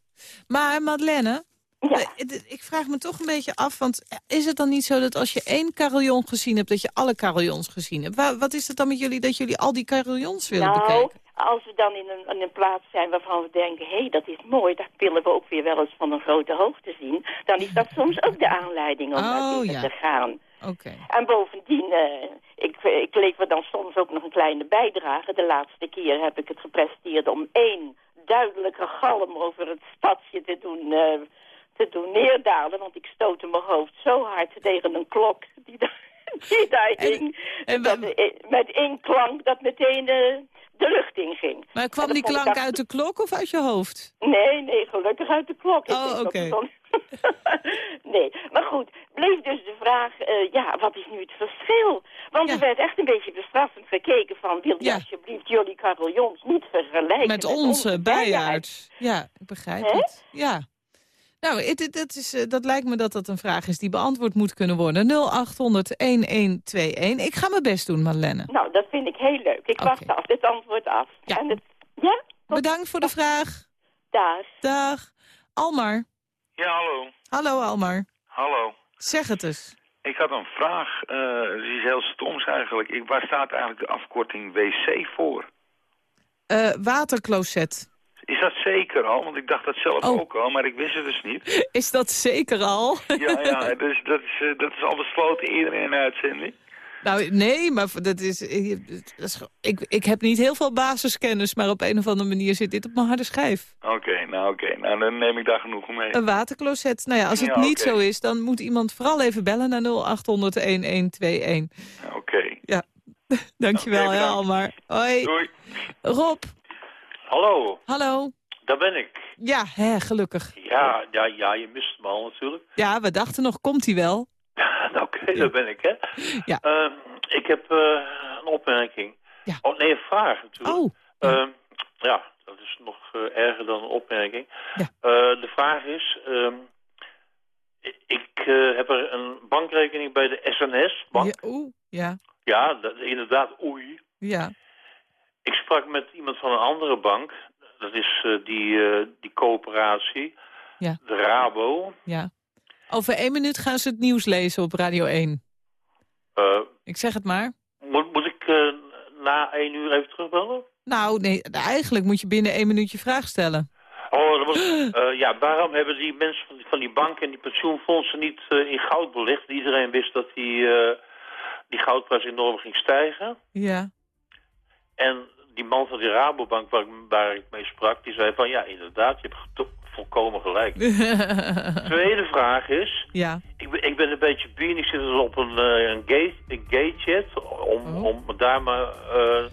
Speaker 3: Maar Madeleine, eh, het- ik vraag me toch een beetje af... want is het dan niet zo dat als je één carillon gezien hebt... dat je alle carillons gezien hebt? Wa- wat is het dan met jullie dat jullie al die carillons willen
Speaker 20: nou,
Speaker 3: bekijken?
Speaker 20: als we dan in een, in een plaats zijn waarvan we denken, hé, hey, dat is mooi, dat willen we ook weer wel eens van een grote hoogte zien, dan is dat soms ook de aanleiding om naar
Speaker 3: Oh,
Speaker 20: binnen
Speaker 3: ja.
Speaker 20: te gaan.
Speaker 3: Oké.
Speaker 20: En bovendien, eh, ik, ik lever dan soms ook nog een kleine bijdrage. De laatste keer heb ik het gepresteerd om één duidelijke galm over het stadje te doen, eh, te doen neerdalen. Want ik stootte mijn hoofd zo hard tegen een klok die daar, die daar hing. dat, eh, met één klank dat meteen eh, de lucht inging.
Speaker 3: Maar kwam
Speaker 20: En
Speaker 3: die klank
Speaker 20: dat-
Speaker 3: uit de klok of uit je hoofd?
Speaker 20: Nee, nee, gelukkig uit de klok.
Speaker 3: Oh,
Speaker 20: dat
Speaker 3: oké.
Speaker 20: dan- nee, maar goed, bleef dus de vraag, eh, ja, wat is nu het verschil? Want er werd echt een beetje bestraffend gekeken van, wil je
Speaker 3: Ja.
Speaker 20: alsjeblieft jullie carillons niet vergelijken
Speaker 3: Met onze
Speaker 20: bijaard.
Speaker 3: Ja, ik begrijp
Speaker 20: Hè?
Speaker 3: het. Ja. Nou, het, het- het is, eh, dat lijkt me dat dat een vraag is die beantwoord moet kunnen worden. 0800-1121. Ik ga mijn best doen, Madeleine.
Speaker 20: Nou, dat vind ik heel leuk. Ik wacht af, het antwoord af.
Speaker 3: Ja.
Speaker 20: En het, ja?
Speaker 3: Bedankt voor de vraag.
Speaker 20: Dag.
Speaker 3: Dag. Almar.
Speaker 21: Ja, hallo.
Speaker 3: Hallo, Almar.
Speaker 21: Hallo.
Speaker 3: Zeg het eens.
Speaker 21: Ik had een vraag, eh die is heel stoms eigenlijk. Ik, waar staat eigenlijk de afkorting WC voor?
Speaker 3: Eh watercloset.
Speaker 21: Is dat zeker al? Want ik dacht dat zelf
Speaker 3: Oh.
Speaker 21: ook al, maar ik wist het dus niet.
Speaker 3: Is dat zeker al?
Speaker 21: Ja, ja, dus dat, is, eh, dat is al besloten eerder in een uitzending.
Speaker 3: Nou, nee, maar dat is, eh, dat is... Ik, ik heb niet heel veel basiskennis, maar op een of andere manier zit dit op mijn harde schijf.
Speaker 21: Oké, nou oké. Nou, dan neem ik daar genoegen mee.
Speaker 3: Een watercloset. Nou ja, als het
Speaker 21: Ja,
Speaker 3: niet zo is, dan moet iemand vooral even bellen naar 0800-1121.
Speaker 21: Oké.
Speaker 3: Ja, dankjewel, hè,
Speaker 21: bedankt.
Speaker 3: Almar. Hoi.
Speaker 21: Doei.
Speaker 3: Rob,
Speaker 22: Hallo,
Speaker 3: hallo.
Speaker 22: daar ben ik.
Speaker 3: Ja, hè, gelukkig.
Speaker 22: Ja, ja, ja, je mist me al natuurlijk.
Speaker 3: Ja, we dachten nog, komt hij wel?
Speaker 22: nou, Oké, daar ben ik, hè.
Speaker 3: Ja.
Speaker 22: Ehm, ik heb eh, een opmerking. Oh, nee, een vraag natuurlijk.
Speaker 3: Oh.
Speaker 22: Ehm, ja, dat is nog eh, erger dan een opmerking.
Speaker 3: Ja.
Speaker 22: Eh, de vraag is... ehm, ik heb er een bankrekening bij de SNS-bank.
Speaker 3: Ja, ja,
Speaker 22: Ja, dat, inderdaad, oei.
Speaker 3: ja.
Speaker 22: Ik sprak met iemand van een andere bank. Dat is eh, die, eh, die coöperatie.
Speaker 3: Ja.
Speaker 22: De Rabo.
Speaker 3: ja. Over één minuut gaan ze het nieuws lezen op Radio 1.
Speaker 22: Eh,
Speaker 3: Ik zeg het maar.
Speaker 22: moet, moet ik na één uur even terugbellen?
Speaker 3: Nou, nee, eigenlijk moet je binnen één minuut je vraag stellen.
Speaker 22: Oh, dat was, ja, waarom hebben die mensen van die, banken en die pensioenfondsen niet in goud belegd? Iedereen wist dat die, die goudprijs enorm ging stijgen.
Speaker 3: Ja.
Speaker 22: En die man van die Rabobank waar ik, waar ik mee sprak, die zei van ja, inderdaad, je hebt volkomen gelijk. Tweede vraag is,
Speaker 3: ja.
Speaker 22: ik ben, ik ben een beetje bien, ik zit dus op een, eh, een, gay, een gay chat om, om daar mijn, eh,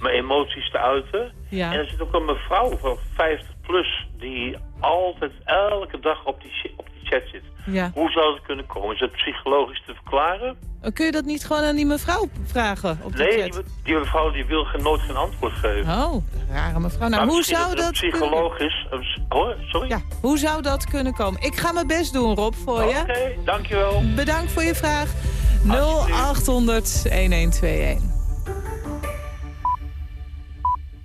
Speaker 22: mijn emoties te uiten.
Speaker 3: Ja.
Speaker 22: En er zit ook een mevrouw van 50 plus die altijd elke dag op die, op die chat zit.
Speaker 3: Ja.
Speaker 22: Hoe zou het kunnen komen? Is dat psychologisch te verklaren?
Speaker 3: Kun je dat niet gewoon aan die mevrouw vragen op
Speaker 22: Nee,
Speaker 3: chat?
Speaker 22: die, die mevrouw die wil geen, nooit geen antwoord geven.
Speaker 3: Oh, rare mevrouw. Nou,
Speaker 22: Maar
Speaker 3: hoe zou dat
Speaker 22: psycholoog is. Een ps- Hoor, sorry?
Speaker 3: Ja, hoe zou dat kunnen komen? Ik ga mijn best doen, Rob, voor je.
Speaker 22: Oké, dankjewel.
Speaker 3: Bedankt voor je vraag. 0800 1121.